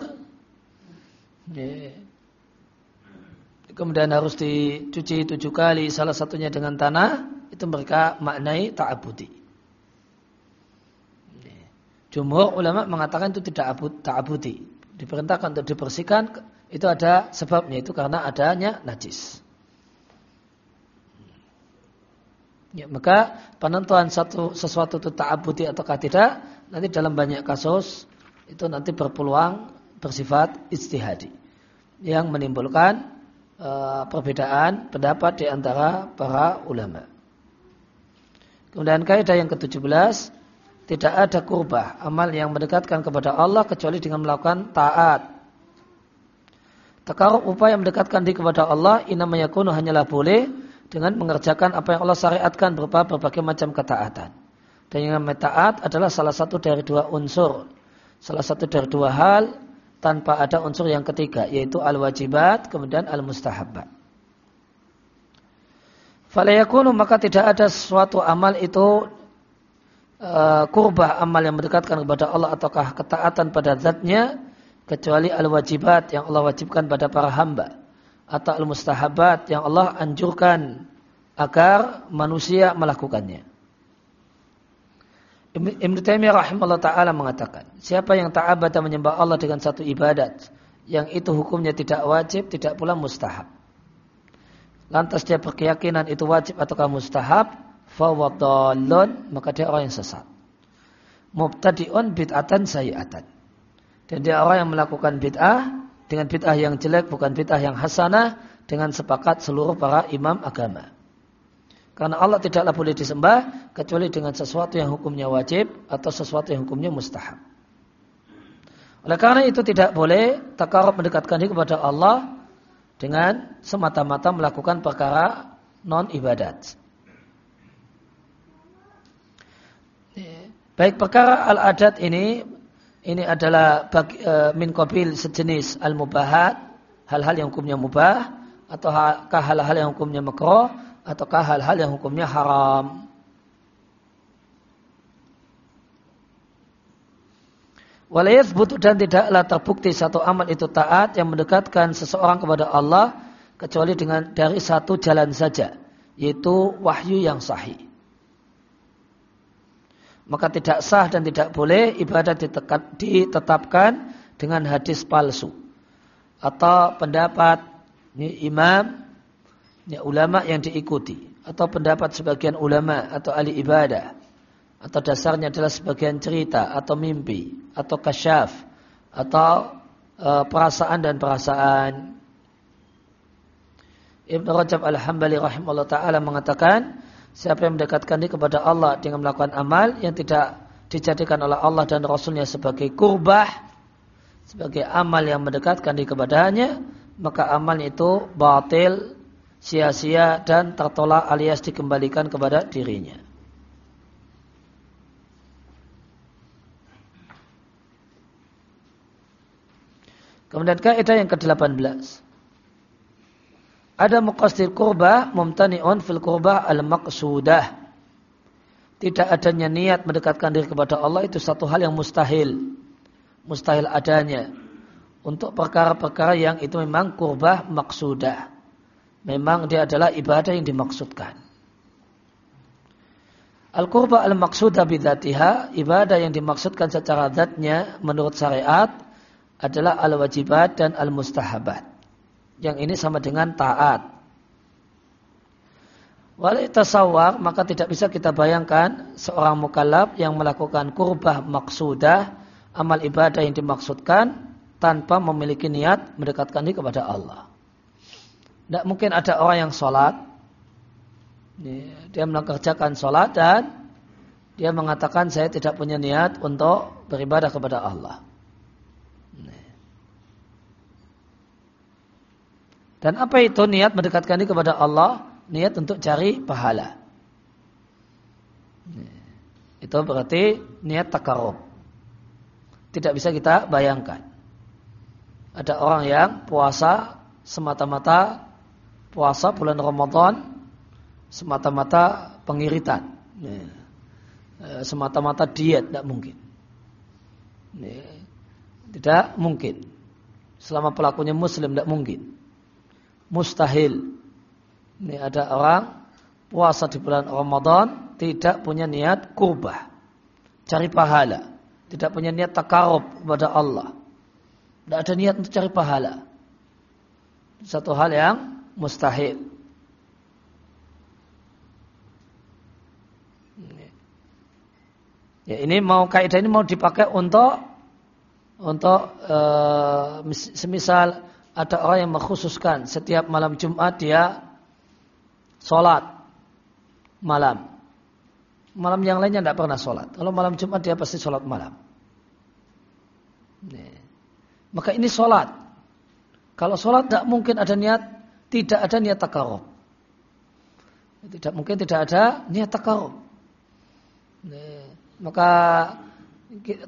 Kemudian harus dicuci tujuh kali, salah satunya dengan tanah, itu mereka maknai ta'abudi. Jumhur ulama mengatakan itu tidak ta'abudi. Diperintahkan untuk dibersihkan, itu ada sebabnya, itu karena adanya najis. Ya, maka penentuan satu sesuatu itu ta'abudi ataukah tidak, nanti dalam banyak kasus, itu nanti berpeluang bersifat istihadi yang menimbulkan uh, perbedaan pendapat di antara para ulama. Kemudian kaidah yang ke-17, tidak ada kurbah, amal yang mendekatkan kepada Allah kecuali dengan melakukan taat. Takarub upaya mendekatkan diri kepada Allah inamanya kuno hanyalah boleh dengan mengerjakan apa yang Allah syariatkan berupa berbagai macam ketaatan. Dan yang taat adalah salah satu dari dua unsur. Salah satu dari dua hal tanpa ada unsur yang ketiga yaitu al-wajibat kemudian al-mustahabbat. Falayakunu maka tidak ada suatu amal itu uh, kurbah amal yang mendekatkan kepada Allah ataukah ketaatan pada zatnya kecuali al-wajibat yang Allah wajibkan pada para hamba atau al-mustahabat yang Allah anjurkan agar manusia melakukannya. Ibn Taimiyah rahimahullah taala mengatakan, siapa yang ta'abada menyembah Allah dengan satu ibadat yang itu hukumnya tidak wajib, tidak pula mustahab. Lantas dia berkeyakinan itu wajib ataukah mustahab, fawadhalun maka dia orang yang sesat. Mubtadi'un bid'atan sayi'atan. Dan dia orang yang melakukan bid'ah dengan bid'ah yang jelek bukan bid'ah yang hasanah dengan sepakat seluruh para imam agama. Karena Allah tidaklah boleh disembah kecuali dengan sesuatu yang hukumnya wajib atau sesuatu yang hukumnya mustahab. Oleh karena itu tidak boleh takarub mendekatkan diri kepada Allah dengan semata-mata melakukan perkara non ibadat. Baik perkara al-adat ini ini adalah bagi, e, min qabil sejenis al-mubahat, hal-hal yang hukumnya mubah atau hal-hal yang hukumnya makruh ataukah hal-hal yang hukumnya haram. Walayat butuh dan tidaklah terbukti satu amal itu taat yang mendekatkan seseorang kepada Allah kecuali dengan dari satu jalan saja, yaitu wahyu yang sahih maka tidak sah dan tidak boleh ibadah ditetapkan dengan hadis palsu atau pendapat ini imam ini ulama yang diikuti. Atau pendapat sebagian ulama atau ahli ibadah. Atau dasarnya adalah sebagian cerita atau mimpi atau kasyaf atau e, perasaan dan perasaan. Ibn Rajab Al-Hambali rahimahullah ta'ala mengatakan Siapa yang mendekatkan diri kepada Allah dengan melakukan amal yang tidak dijadikan oleh Allah dan Rasulnya sebagai kurbah, sebagai amal yang mendekatkan diri kepadanya, maka amal itu batil, sia-sia dan tertolak alias dikembalikan kepada dirinya. Kemudian kaidah yang ke-18. Ada muqasdir kurba mumtani'un fil kurba al-maqsudah. Tidak adanya niat mendekatkan diri kepada Allah itu satu hal yang mustahil. Mustahil adanya. Untuk perkara-perkara yang itu memang kurba maksudah. Memang dia adalah ibadah yang dimaksudkan. Al-kurba al-maksudah bidatiha, ibadah yang dimaksudkan secara zatnya menurut syariat adalah al-wajibat dan al-mustahabat yang ini sama dengan taat. Walau tasawwar maka tidak bisa kita bayangkan seorang mukallaf yang melakukan kurbah maksudah amal ibadah yang dimaksudkan tanpa memiliki niat mendekatkan diri kepada Allah. Tidak mungkin ada orang yang sholat dia mengerjakan sholat dan dia mengatakan saya tidak punya niat untuk beribadah kepada Allah. Dan apa itu niat mendekatkan diri kepada Allah? Niat untuk cari pahala. Itu berarti niat takarub. Tidak bisa kita bayangkan. Ada orang yang puasa semata-mata puasa bulan Ramadan semata-mata pengiritan. Eh, semata-mata diet tidak mungkin. Tidak mungkin. Selama pelakunya muslim tidak mungkin mustahil. Ini ada orang puasa di bulan Ramadan tidak punya niat kurbah. Cari pahala. Tidak punya niat takarub kepada Allah. Tidak ada niat untuk cari pahala. Satu hal yang mustahil. Ya, ini mau kaidah ini mau dipakai untuk untuk uh, semisal ada orang yang mengkhususkan setiap malam Jumat dia sholat malam. malam yang lainnya tidak pernah sholat. Kalau malam Jumat dia pasti sholat malam. Maka ini sholat. Kalau sholat tidak mungkin ada niat, tidak ada niat takarub. Tidak mungkin tidak ada niat takarub. Maka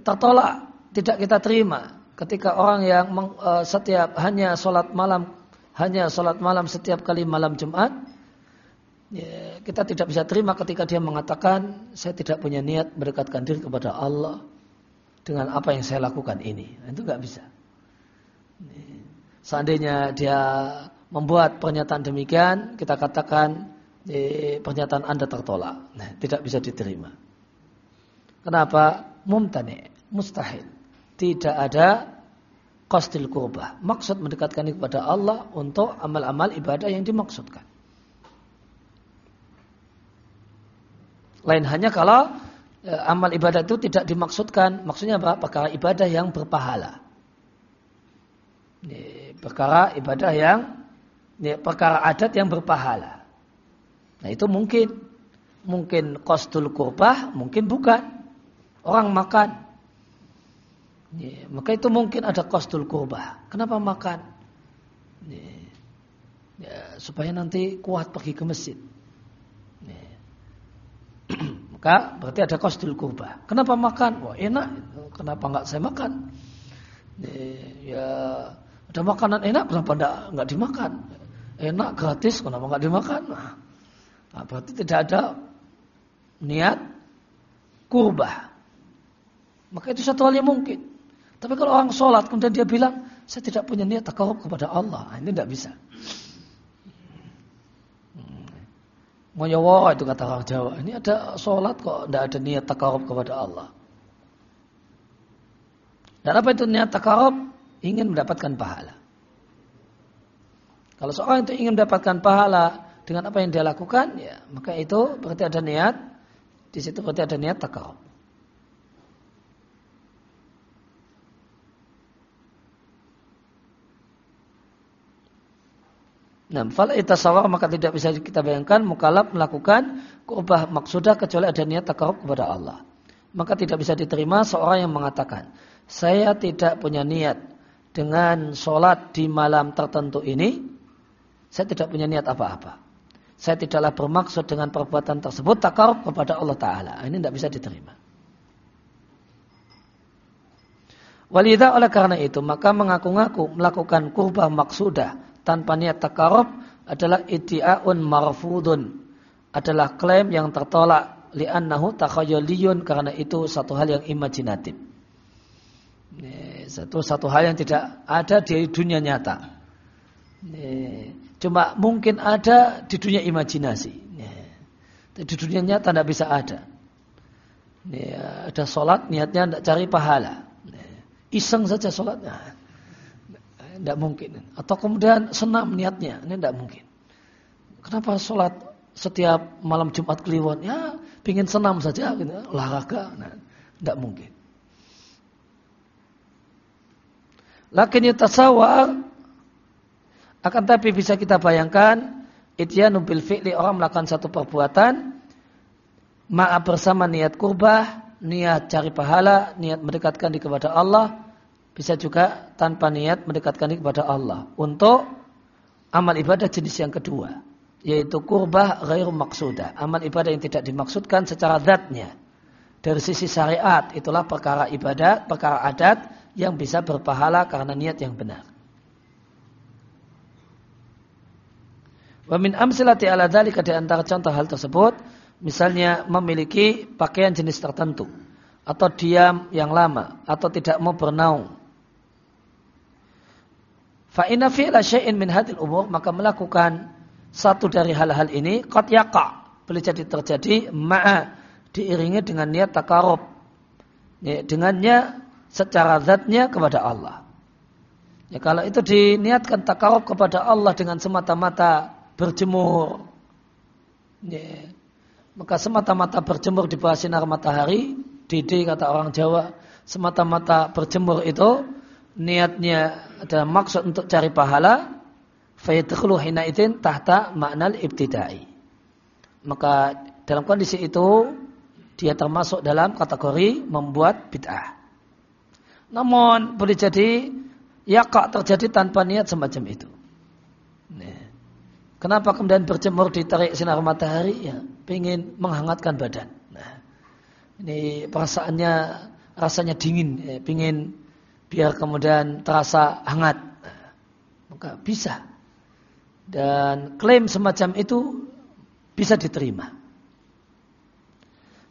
tertolak, tidak kita terima ketika orang yang uh, setiap hanya sholat malam, hanya sholat malam setiap kali malam Jumat, ya, kita tidak bisa terima ketika dia mengatakan saya tidak punya niat mendekatkan diri kepada Allah dengan apa yang saya lakukan ini. Itu nggak bisa. Seandainya dia membuat pernyataan demikian, kita katakan eh, pernyataan Anda tertolak. Nah, tidak bisa diterima. Kenapa? Mumtani, mustahil. Tidak ada qasdil kurbah. Maksud mendekatkan kepada Allah untuk amal-amal ibadah yang dimaksudkan. Lain hanya kalau e, amal ibadah itu tidak dimaksudkan. Maksudnya apa? Perkara ibadah yang berpahala. Ini, perkara ibadah yang ini, perkara adat yang berpahala. Nah itu mungkin mungkin kostul kurbah, mungkin bukan. Orang makan. Ya, maka itu mungkin ada kostul kurbah. Kenapa makan? Ya, ya, supaya nanti kuat pergi ke masjid. Ya. maka berarti ada kostul kurbah. Kenapa makan? Wah enak. Kenapa nggak saya makan? Ya, ya ada makanan enak, kenapa enggak, enggak dimakan? Enak, gratis, kenapa enggak dimakan? Nah, nah berarti tidak ada niat kurbah. Maka itu satu hal yang mungkin. Tapi kalau orang sholat kemudian dia bilang, saya tidak punya niat takarub kepada Allah. Nah, ini tidak bisa. Moyoworo itu kata orang Jawa. Ini ada sholat kok tidak ada niat takarub kepada Allah. Dan apa itu niat takarub? Ingin mendapatkan pahala. Kalau seorang itu ingin mendapatkan pahala dengan apa yang dia lakukan, ya maka itu berarti ada niat. Di situ berarti ada niat takarub. Nah, fal itasawar maka tidak bisa kita bayangkan mukalab melakukan kubah maksudah kecuali ada niat takarub kepada Allah. Maka tidak bisa diterima seorang yang mengatakan, saya tidak punya niat dengan sholat di malam tertentu ini, saya tidak punya niat apa-apa. Saya tidaklah bermaksud dengan perbuatan tersebut takarub kepada Allah Ta'ala. Ini tidak bisa diterima. Walidah oleh karena itu, maka mengaku-ngaku melakukan kurbah maksudah tanpa niat takarub adalah iti'aun marfudun. Adalah klaim yang tertolak li'annahu takhayuliyun karena itu satu hal yang imajinatif. Satu satu hal yang tidak ada di dunia nyata. Cuma mungkin ada di dunia imajinasi. Di dunia nyata tidak bisa ada. Ada sholat niatnya tidak cari pahala. Iseng saja sholatnya. Tidak mungkin. Atau kemudian senam niatnya. Ini tidak mungkin. Kenapa sholat setiap malam Jumat Kliwon? Ya, pingin senam saja. Gitu. Olahraga. Nah, tidak mungkin. Lakin yutasawar akan tapi bisa kita bayangkan ityanu bil fi'li orang melakukan satu perbuatan maaf bersama niat kurbah, niat cari pahala, niat mendekatkan diri kepada Allah bisa juga tanpa niat mendekatkan diri kepada Allah. Untuk amal ibadah jenis yang kedua. Yaitu kurbah ghair maksudah. Amal ibadah yang tidak dimaksudkan secara zatnya. Dari sisi syariat itulah perkara ibadat, perkara adat yang bisa berpahala karena niat yang benar. Wa min amsilati ala dzalika di antara contoh hal tersebut misalnya memiliki pakaian jenis tertentu atau diam yang lama atau tidak mau bernaung Fa inna fi'la syai'in min hadil umur maka melakukan satu dari hal-hal ini qad yaqa boleh jadi terjadi ma'a diiringi dengan niat takarub ya, dengannya secara zatnya kepada Allah. Ya, kalau itu diniatkan takarub kepada Allah dengan semata-mata berjemur, ya, maka semata-mata berjemur di bawah sinar matahari, dede kata orang Jawa, semata-mata berjemur itu niatnya adalah maksud untuk cari pahala, fayadkhulu hina idzin tahta makna ibtidai. Maka dalam kondisi itu dia termasuk dalam kategori membuat bid'ah. Namun boleh jadi ya kok terjadi tanpa niat semacam itu. Kenapa kemudian berjemur di tarik sinar matahari? Ya, ingin menghangatkan badan. Nah, ini perasaannya rasanya dingin, ya, ingin biar kemudian terasa hangat. Nah, maka bisa. Dan klaim semacam itu bisa diterima.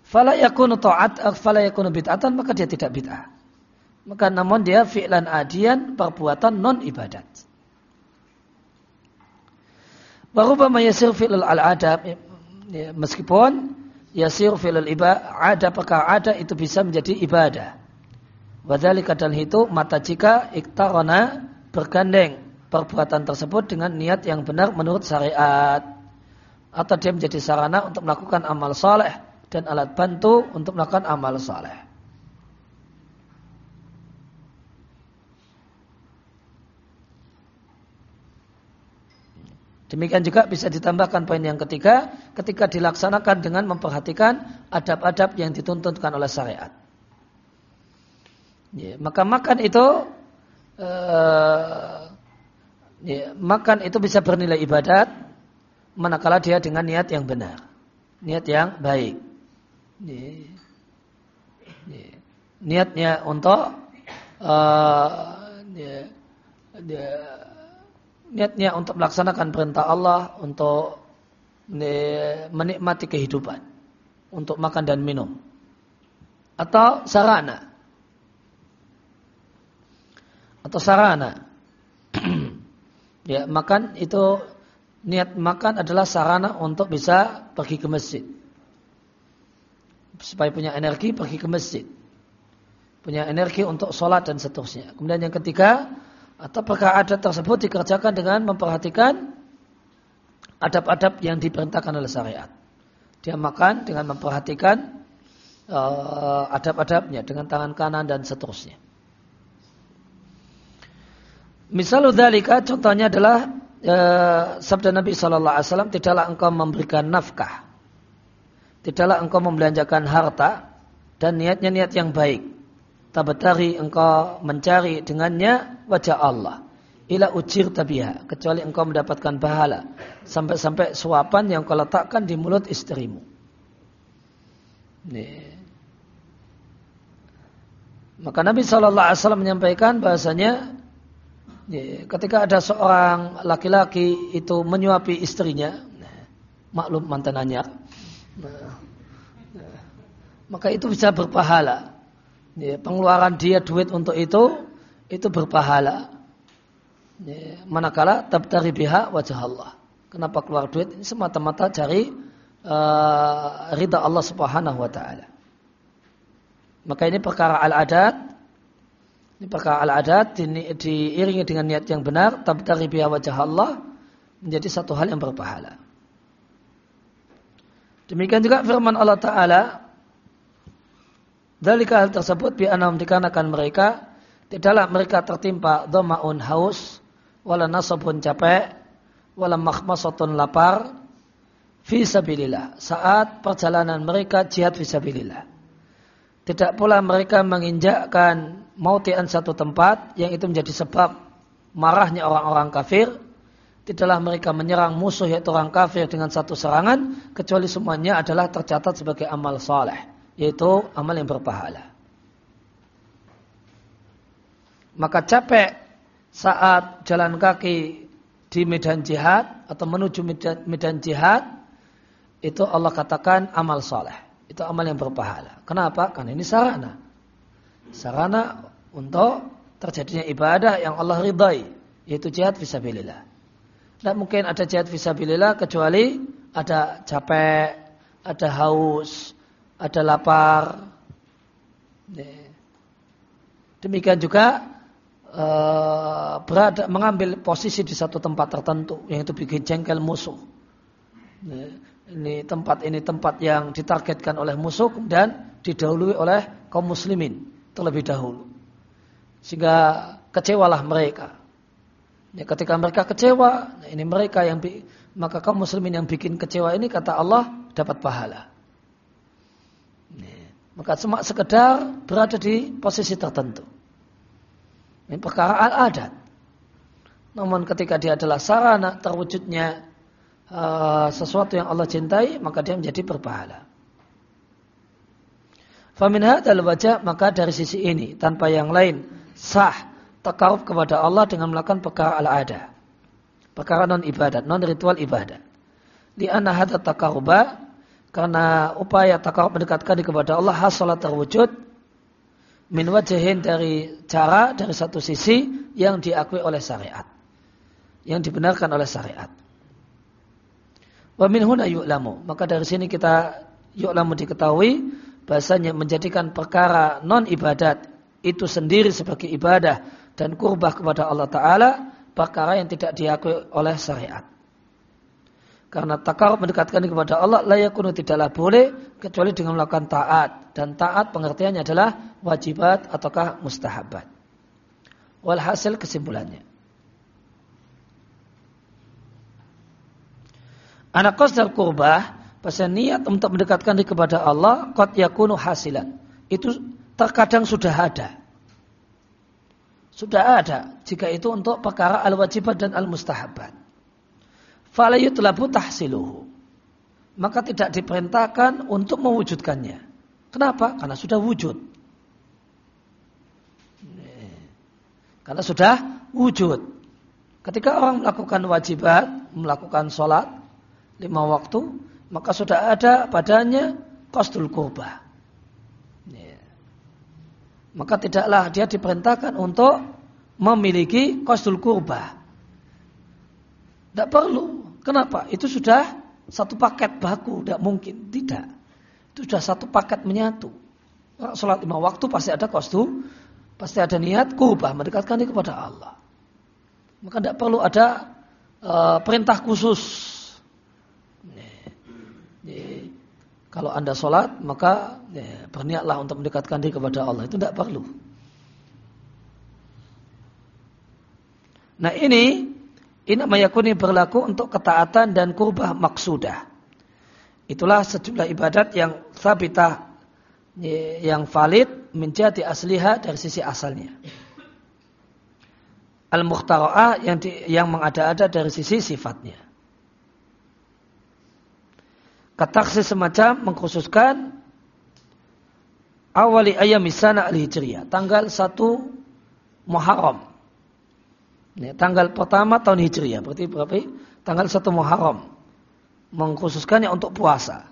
Fala yakunu ta'at, fala yakunu bid'atan, maka dia tidak bid'ah. Maka namun dia fi'lan adian, perbuatan non ibadat. Warubama yasir fi'lul al-adab. Ya, meskipun yasir fi'lul ibadah, apakah ada itu bisa menjadi ibadah. Wadhalika dan itu mata jika iktarona bergandeng perbuatan tersebut dengan niat yang benar menurut syariat. Atau dia menjadi sarana untuk melakukan amal soleh dan alat bantu untuk melakukan amal soleh. Demikian juga bisa ditambahkan poin yang ketiga, ketika dilaksanakan dengan memperhatikan adab-adab yang dituntutkan oleh syariat. Ya, maka makan itu uh, ya, makan itu bisa bernilai ibadat manakala dia dengan niat yang benar, niat yang baik. Ya, ya, niatnya untuk uh, ya, ya, niatnya untuk melaksanakan perintah Allah untuk menikmati kehidupan untuk makan dan minum. Atau sarana. Atau sarana. Ya makan itu niat makan adalah sarana untuk bisa pergi ke masjid. Supaya punya energi pergi ke masjid. Punya energi untuk sholat dan seterusnya. Kemudian yang ketiga atau apakah adat tersebut dikerjakan dengan memperhatikan adab-adab yang diperintahkan oleh syariat. Dia makan dengan memperhatikan uh, adab-adabnya dengan tangan kanan dan seterusnya. Misal dalika contohnya adalah uh, sabda Nabi Wasallam tidaklah engkau memberikan nafkah, tidaklah engkau membelanjakan harta dan niatnya niat yang baik tabtari engkau mencari dengannya wajah Allah. Ila ujir tabiha kecuali engkau mendapatkan pahala. Sampai-sampai suapan yang kau letakkan di mulut istrimu. Nih. Maka Nabi Wasallam menyampaikan bahasanya ketika ada seorang laki-laki itu menyuapi istrinya, maklum mantan nah, nah, maka itu bisa berpahala ya, pengeluaran dia duit untuk itu itu berpahala. Ya, manakala tabtari biha wajah Allah. Kenapa keluar duit? Ini semata-mata cari uh, ridha Allah Subhanahu wa taala. Maka ini perkara al-adat. Ini perkara al-adat di, diiringi dengan niat yang benar, tabtari biha wajah Allah menjadi satu hal yang berpahala. Demikian juga firman Allah Ta'ala Dalika hal tersebut bi'anam dikarenakan mereka tidaklah mereka tertimpa dhama'un haus wala nasabun capek wala makhmasatun lapar fi sabilillah saat perjalanan mereka jihad fi sabilillah. Tidak pula mereka menginjakkan mautian satu tempat yang itu menjadi sebab marahnya orang-orang kafir. Tidaklah mereka menyerang musuh yaitu orang kafir dengan satu serangan kecuali semuanya adalah tercatat sebagai amal saleh yaitu amal yang berpahala. Maka capek saat jalan kaki di medan jihad atau menuju medan, medan jihad itu Allah katakan amal soleh. Itu amal yang berpahala. Kenapa? Karena ini sarana. Sarana untuk terjadinya ibadah yang Allah ridai. Yaitu jihad visabilillah. Tidak mungkin ada jihad visabilillah kecuali ada capek, ada haus, ada lapar. Demikian juga uh, berada mengambil posisi di satu tempat tertentu yang itu bikin jengkel musuh. Ini tempat ini tempat yang ditargetkan oleh musuh dan didahului oleh kaum muslimin terlebih dahulu. Sehingga kecewalah mereka. Ya, ketika mereka kecewa, nah ini mereka yang maka kaum muslimin yang bikin kecewa ini kata Allah dapat pahala. Maka cuma sekedar berada di posisi tertentu. Ini perkara al-adat. Namun ketika dia adalah sarana terwujudnya uh, sesuatu yang Allah cintai, maka dia menjadi berpahala. Famin hadzal wajah maka dari sisi ini tanpa yang lain sah takaruf kepada Allah dengan melakukan perkara al-ada. Perkara non ibadat, non ritual ibadat. Di anna hadza takaruba karena upaya takarub mendekatkan diri kepada Allah hasalat terwujud min wajahin dari cara dari satu sisi yang diakui oleh syariat. Yang dibenarkan oleh syariat. Wa min huna yu'lamu. Maka dari sini kita yu'lamu diketahui bahasanya menjadikan perkara non ibadat itu sendiri sebagai ibadah dan kurbah kepada Allah Ta'ala perkara yang tidak diakui oleh syariat. Karena takarub mendekatkan kepada Allah layakunu tidaklah boleh kecuali dengan melakukan taat. Dan taat pengertiannya adalah wajibat ataukah mustahabat. Walhasil kesimpulannya. Anak qasdal kurbah Pasal niat untuk mendekatkan diri kepada Allah, qad yakunu hasilan. Itu terkadang sudah ada. Sudah ada. Jika itu untuk perkara al-wajibat dan al-mustahabat. Fala yutlabu tahsiluhu. Maka tidak diperintahkan untuk mewujudkannya. Kenapa? Karena sudah wujud. Karena sudah wujud. Ketika orang melakukan wajibat, melakukan sholat, lima waktu, maka sudah ada padanya kostul kurba. Maka tidaklah dia diperintahkan untuk memiliki kostul kurba. Tidak perlu. Kenapa? Itu sudah satu paket baku. Tidak mungkin. Tidak. Itu sudah satu paket menyatu. Sholat lima waktu pasti ada kostul. Pasti ada niat kurba. Mendekatkan diri kepada Allah. Maka tidak perlu ada uh, perintah khusus Ya, kalau anda sholat maka ya, berniatlah untuk mendekatkan diri kepada Allah itu tidak perlu. Nah ini ini mayakuni berlaku untuk ketaatan dan kurbah maksudah. Itulah sejumlah ibadat yang sabitah ya, yang valid menjadi asliha dari sisi asalnya. Al-mukhtara'ah yang, yang mengada-ada dari sisi sifatnya. Kataksi semacam mengkhususkan awali ayam misana al-hijriyah. Tanggal 1 Muharram. Ini, tanggal pertama tahun Hijriyah. Berarti berapa? Tanggal 1 Muharram. Mengkhususkannya untuk puasa.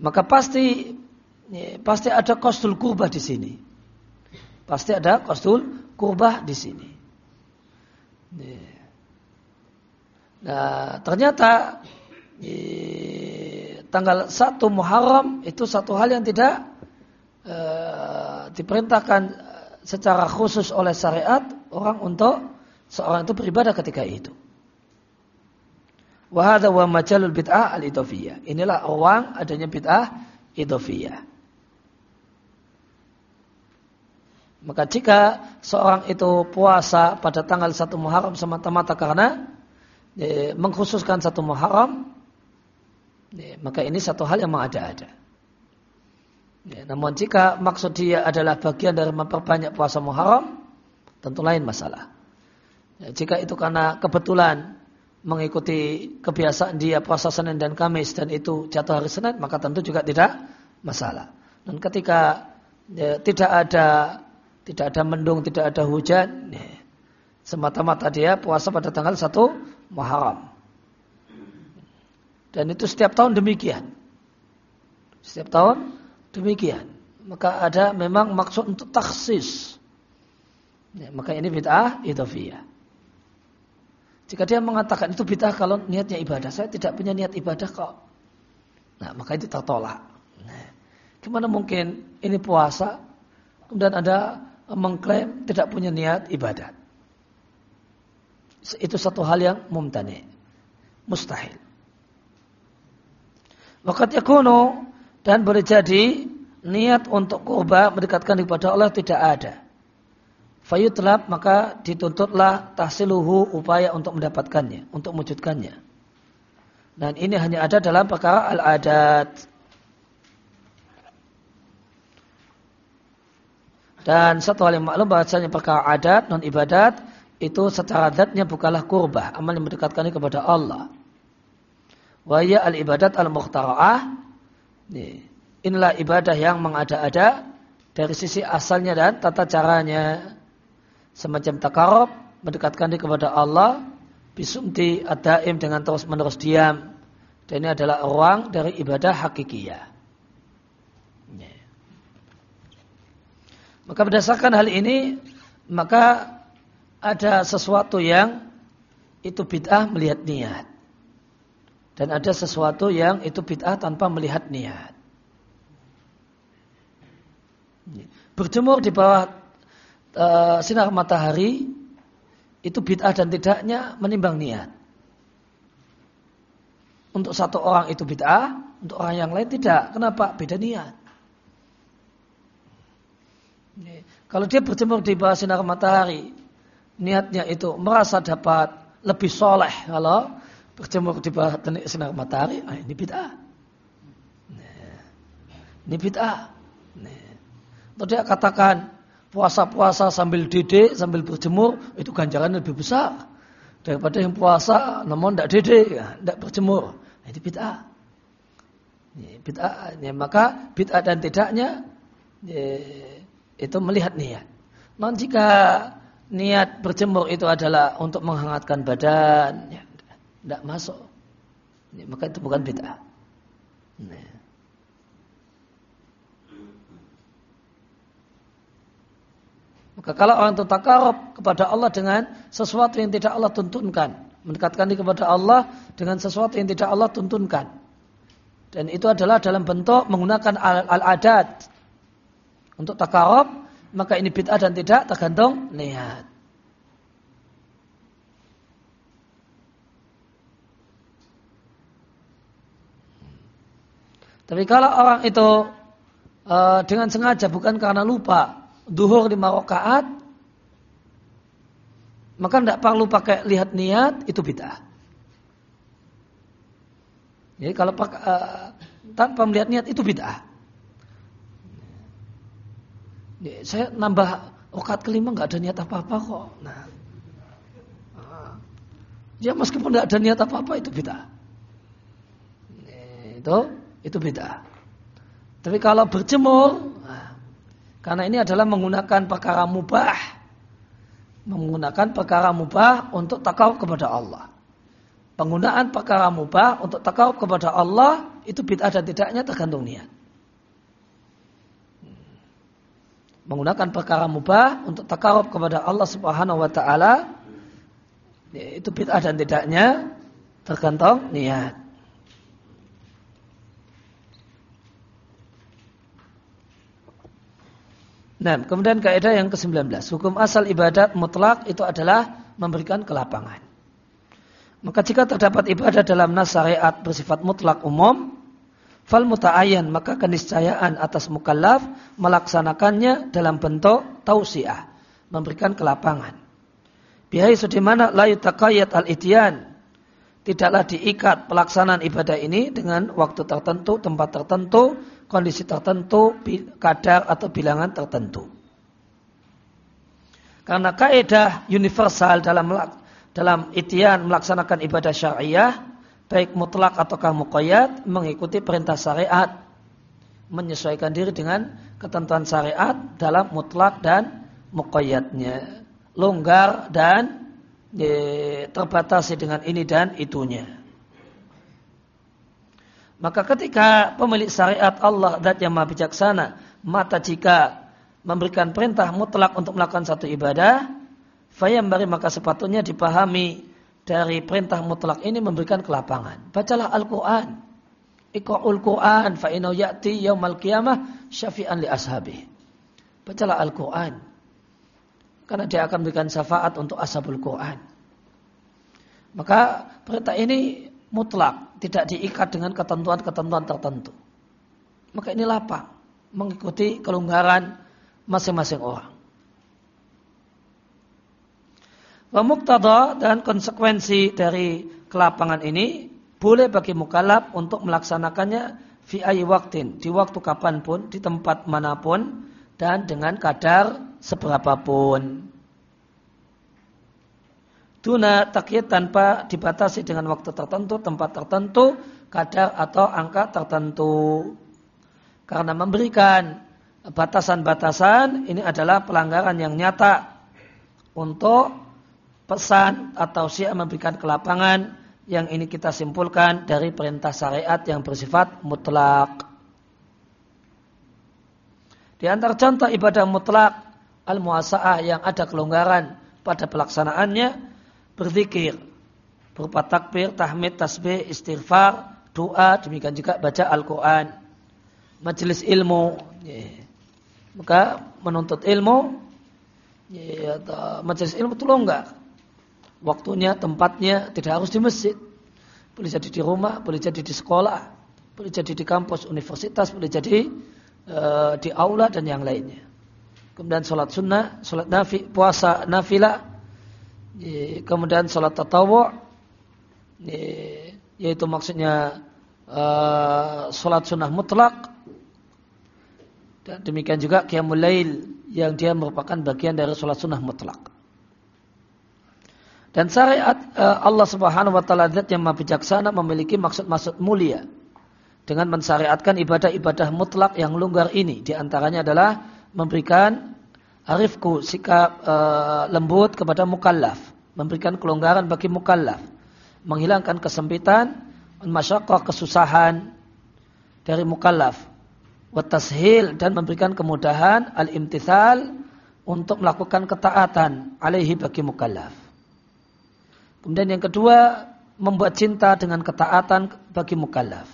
Maka pasti pasti ada kostul kurbah di sini. Pasti ada kostul kurbah di sini. Nah, ternyata tanggal 1 Muharram itu satu hal yang tidak e, diperintahkan secara khusus oleh syariat orang untuk seorang itu beribadah ketika itu. Wahada wa majalul bid'ah al-idofiyah. Inilah ruang adanya bid'ah idofiyah. Maka jika seorang itu puasa pada tanggal satu Muharram semata-mata karena ya, mengkhususkan satu Muharram, maka ini satu hal yang mengada-ada. Ya, namun jika maksud dia adalah bagian dari memperbanyak puasa Muharram, tentu lain masalah. Ya, jika itu karena kebetulan mengikuti kebiasaan dia puasa Senin dan Kamis dan itu jatuh hari Senin, maka tentu juga tidak masalah. Dan ketika ya, tidak ada tidak ada mendung, tidak ada hujan. Semata-mata dia puasa pada tanggal 1 Muharram. Dan itu setiap tahun demikian. Setiap tahun demikian. Maka ada memang maksud untuk taksis. Ya, maka ini bid'ah idofiyah. Jika dia mengatakan itu bid'ah kalau niatnya ibadah. Saya tidak punya niat ibadah kok. Nah maka itu tertolak. Nah, gimana mungkin ini puasa. Kemudian ada mengklaim tidak punya niat ibadat. Itu satu hal yang mumtani. Mustahil. Wakat yakunu dan boleh jadi niat untuk kurba mendekatkan kepada Allah tidak ada. Fayutlab maka dituntutlah tahsiluhu upaya untuk mendapatkannya, untuk mewujudkannya. Dan ini hanya ada dalam perkara al-adat. Dan satu hal yang maklum bahasanya perkara adat, non ibadat, itu secara zatnya bukanlah kurbah, amal yang mendekatkan kepada Allah. Waya al-ibadat al-mukhtara'ah. Inilah ibadah yang mengada-ada dari sisi asalnya dan tata caranya. Semacam takarub, mendekatkan diri kepada Allah, bisumti adaim dengan terus menerus diam. Dan ini adalah ruang dari ibadah hakikiyah. Maka berdasarkan hal ini, maka ada sesuatu yang itu bid'ah melihat niat. Dan ada sesuatu yang itu bid'ah tanpa melihat niat. Berjemur di bawah uh, sinar matahari itu bid'ah dan tidaknya menimbang niat. Untuk satu orang itu bid'ah, untuk orang yang lain tidak. Kenapa? Beda niat. Kalau dia berjemur di bawah sinar matahari, niatnya itu merasa dapat lebih soleh kalau berjemur di bawah sinar matahari, ah, ini bid'ah. Ini bid'ah. Atau dia katakan, puasa-puasa sambil dede, sambil berjemur, itu ganjaran lebih besar. Daripada yang puasa namun tidak dede, ya, tidak berjemur. Nah, itu bid'ah. Bid'ah. Ya, maka bid'ah dan tidaknya ya, itu melihat niat. Non jika niat berjemur itu adalah untuk menghangatkan badan, ya, tidak masuk. Ya, maka itu bukan bid'ah. Nah. Maka kalau orang itu takarub kepada Allah dengan sesuatu yang tidak Allah tuntunkan. Mendekatkan diri kepada Allah dengan sesuatu yang tidak Allah tuntunkan. Dan itu adalah dalam bentuk menggunakan al-adat. Untuk takarub, maka ini bid'ah dan tidak tergantung niat. Tapi kalau orang itu uh, dengan sengaja bukan karena lupa, duhur lima rakaat, maka tidak perlu pakai lihat niat, itu bid'ah. Jadi kalau uh, tanpa melihat niat itu bid'ah. Saya nambah rakaat kelima nggak ada niat apa-apa kok. Nah, ya meskipun nggak ada niat apa-apa itu bid'ah. Itu itu bid'ah. Tapi kalau berjemur, karena ini adalah menggunakan perkara mubah. Menggunakan perkara mubah untuk takawub kepada Allah. Penggunaan perkara mubah untuk takawub kepada Allah itu bid'ah dan tidaknya tergantung niat. Menggunakan perkara mubah untuk takawub kepada Allah Subhanahu wa taala itu bid'ah dan tidaknya tergantung niat. Nah, kemudian kaidah yang ke-19. Hukum asal ibadat mutlak itu adalah memberikan kelapangan. Maka jika terdapat ibadah dalam nas syariat bersifat mutlak umum, fal muta'ayyan maka keniscayaan atas mukallaf melaksanakannya dalam bentuk tausiah, memberikan kelapangan. Bihai sudimana la yutaqayyad al-ityan. Tidaklah diikat pelaksanaan ibadah ini dengan waktu tertentu, tempat tertentu, kondisi tertentu, kadar atau bilangan tertentu. Karena kaidah universal dalam dalam itian melaksanakan ibadah syariah, baik mutlak ataukah muqayyad, mengikuti perintah syariat, menyesuaikan diri dengan ketentuan syariat dalam mutlak dan muqayyadnya, longgar dan terbatasi dengan ini dan itunya. Maka ketika pemilik syariat Allah dat yang maha bijaksana, mata jika memberikan perintah mutlak untuk melakukan satu ibadah, bari maka sepatutnya dipahami dari perintah mutlak ini memberikan kelapangan. Bacalah Al-Quran. Iqra'ul Quran fa inau ya'ti yaumal qiyamah syafi'an li ashabi. Bacalah Al-Quran. Karena dia akan memberikan syafaat untuk ashabul Quran. Maka perintah ini mutlak, tidak diikat dengan ketentuan-ketentuan tertentu. Maka ini lapang, mengikuti kelonggaran masing-masing orang. Pemuktada dan konsekuensi dari kelapangan ini boleh bagi mukallaf untuk melaksanakannya fi ayi waktin, di waktu kapan pun, di tempat mana pun, dan dengan kadar seberapapun. Tuna takyid tanpa dibatasi dengan waktu tertentu, tempat tertentu, kadar atau angka tertentu. Karena memberikan batasan-batasan ini adalah pelanggaran yang nyata untuk pesan atau siap memberikan kelapangan yang ini kita simpulkan dari perintah syariat yang bersifat mutlak. Di antara contoh ibadah mutlak al-muasa'ah yang ada kelonggaran pada pelaksanaannya berzikir berupa takbir, tahmid, tasbih, istighfar, doa, demikian juga baca Al-Quran, majelis ilmu, maka menuntut ilmu, ya, majelis ilmu itu longgar. Waktunya, tempatnya tidak harus di masjid. Boleh jadi di rumah, boleh jadi di sekolah, boleh jadi di kampus universitas, boleh jadi uh, di aula dan yang lainnya. Kemudian sholat sunnah, sholat nafi, puasa nafilah, kemudian sholat tatawu, yaitu maksudnya uh, sholat sunnah mutlak, dan demikian juga qiyamul lail yang dia merupakan bagian dari sholat sunnah mutlak. Dan syariat Allah Subhanahu wa taala yang maha bijaksana memiliki maksud-maksud mulia dengan mensyariatkan ibadah-ibadah mutlak yang longgar ini di antaranya adalah memberikan arifku sikap uh, lembut kepada mukallaf, memberikan kelonggaran bagi mukallaf, menghilangkan kesempitan, masyaqqah kesusahan dari mukallaf, watashil dan memberikan kemudahan al-imtithal untuk melakukan ketaatan alaihi bagi mukallaf. Kemudian yang kedua, membuat cinta dengan ketaatan bagi mukallaf.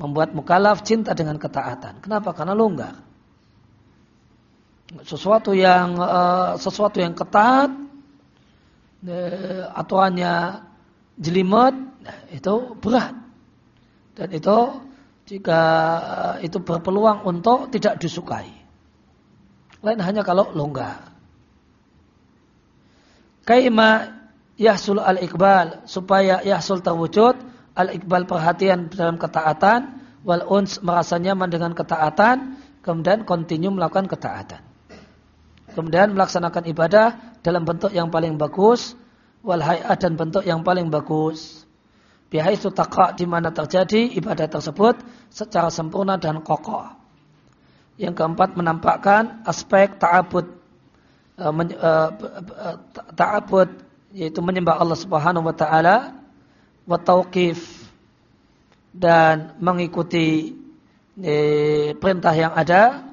Membuat mukallaf cinta dengan ketaatan. Kenapa? Karena longgar. Sesuatu yang uh, sesuatu yang ketat, uh, aturannya jelimet, nah, itu berat. Dan itu jika uh, itu berpeluang untuk tidak disukai. Lain hanya kalau longgar. Kaima yahsul al-iqbal supaya yahsul terwujud al-iqbal perhatian dalam ketaatan wal uns merasa nyaman dengan ketaatan kemudian kontinu melakukan ketaatan kemudian melaksanakan ibadah dalam bentuk yang paling bagus wal dan bentuk yang paling bagus. Itu taqa di mana terjadi ibadah tersebut secara sempurna dan kokoh. Yang keempat menampakkan aspek ta'abud. Uh, uh, uh, ta'abud yaitu menyembah Allah Subhanahu wa taala wa tauqif dan mengikuti perintah yang ada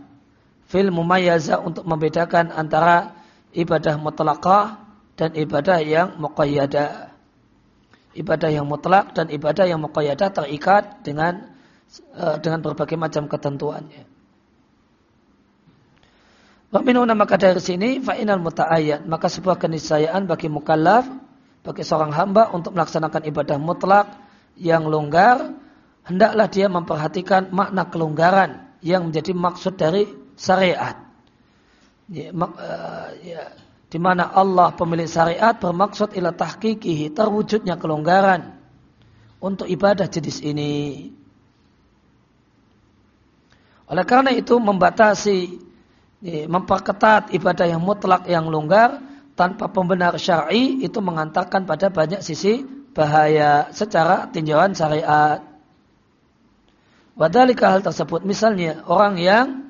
fil mumayyaza untuk membedakan antara ibadah mutlaqah dan ibadah yang muqayyadah. Ibadah yang mutlak dan ibadah yang muqayyadah terikat dengan eh, dengan berbagai macam ketentuannya. Waminuna maka dari sini fa'inal muta'ayyad. Maka sebuah keniscayaan bagi mukallaf, bagi seorang hamba untuk melaksanakan ibadah mutlak yang longgar, hendaklah dia memperhatikan makna kelonggaran yang menjadi maksud dari syariat. Ya, uh, ya, di mana Allah pemilik syariat bermaksud ila tahqiqihi terwujudnya kelonggaran untuk ibadah jenis ini. Oleh karena itu membatasi memperketat ibadah yang mutlak yang longgar tanpa pembenar syar'i itu mengantarkan pada banyak sisi bahaya secara tinjauan syariat. Wadalika hal tersebut misalnya orang yang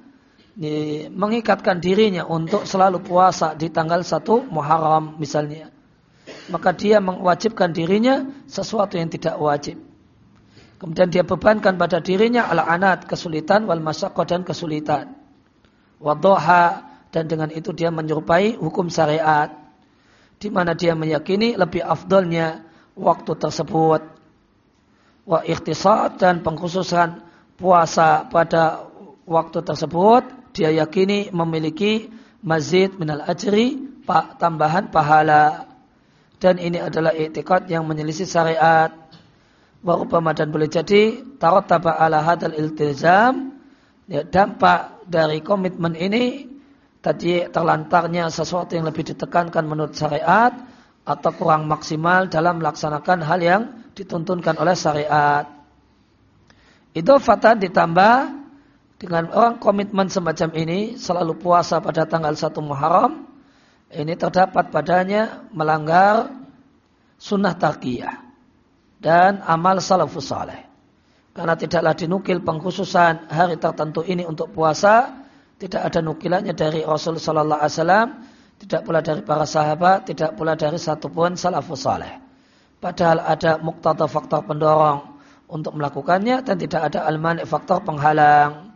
mengikatkan dirinya untuk selalu puasa di tanggal 1 Muharram misalnya. Maka dia mewajibkan dirinya sesuatu yang tidak wajib. Kemudian dia bebankan pada dirinya ala-anat kesulitan wal masyarakat dan kesulitan wadoha dan dengan itu dia menyerupai hukum syariat di mana dia meyakini lebih afdolnya waktu tersebut wa ikhtisar dan pengkhususan puasa pada waktu tersebut dia yakini memiliki mazid minal ajri pak tambahan pahala dan ini adalah i'tikad yang menyelisih syariat wa dan boleh jadi tarattaba ala hadal iltizam ya, dampak dari komitmen ini tadi terlantarnya sesuatu yang lebih ditekankan menurut syariat atau kurang maksimal dalam melaksanakan hal yang dituntunkan oleh syariat. Itu fatan ditambah dengan orang komitmen semacam ini selalu puasa pada tanggal 1 Muharram ini terdapat padanya melanggar sunnah taqiyah dan amal salafus saleh. Karena tidaklah dinukil pengkhususan hari tertentu ini untuk puasa, tidak ada nukilannya dari Rasul sallallahu alaihi wasallam, tidak pula dari para sahabat, tidak pula dari satupun salafus saleh. Padahal ada muktada faktor pendorong untuk melakukannya dan tidak ada almani faktor penghalang.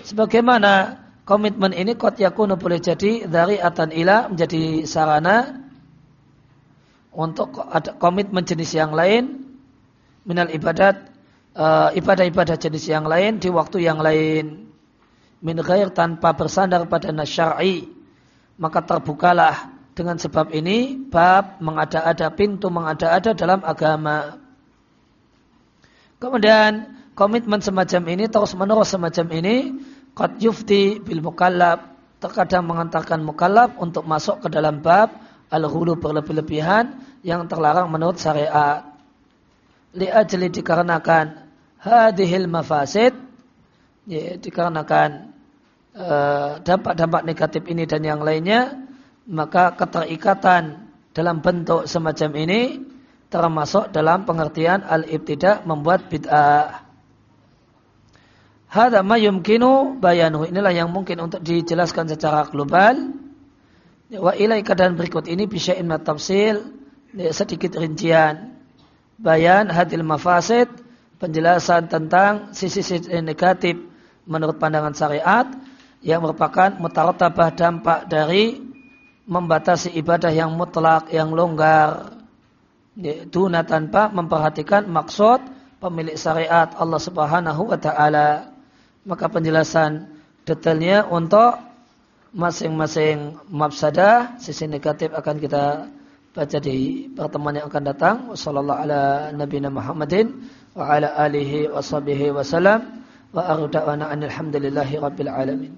Sebagaimana komitmen ini kot yakunu boleh jadi dari atan ila menjadi sarana untuk ada komitmen jenis yang lain minal ibadat uh, ibadah-ibadah jenis yang lain di waktu yang lain. Min ghair tanpa bersandar pada nasyari maka terbukalah. Dengan sebab ini bab mengada-ada pintu mengada-ada dalam agama. Kemudian komitmen semacam ini terus menerus semacam ini qad yufti bil mukallab terkadang mengantarkan mukallab untuk masuk ke dalam bab al-ghulu berlebih-lebihan yang terlarang menurut syariat li'ajli dikarenakan hadihil mafasid ya, dikarenakan eh, dampak-dampak negatif ini dan yang lainnya maka keterikatan dalam bentuk semacam ini termasuk dalam pengertian al-ibtida membuat bid'ah. Hada ma yumkinu bayanu. Inilah yang mungkin untuk dijelaskan secara global. Wa ilaika dan berikut ini bisa imna tafsil sedikit rincian bayan hadil mafasid penjelasan tentang sisi-sisi negatif menurut pandangan syariat yang merupakan mutaratabah dampak dari membatasi ibadah yang mutlak, yang longgar. Duna tanpa memperhatikan maksud pemilik syariat Allah subhanahu wa ta'ala. Maka penjelasan detailnya untuk masing-masing mafsadah, sisi negatif akan kita baca di pertemuan yang akan datang. Wassalamualaikum ala nabiyina Muhammadin wa ala alihi wa sahbihi wa aruda'wana alhamdulillahi rabbil alamin.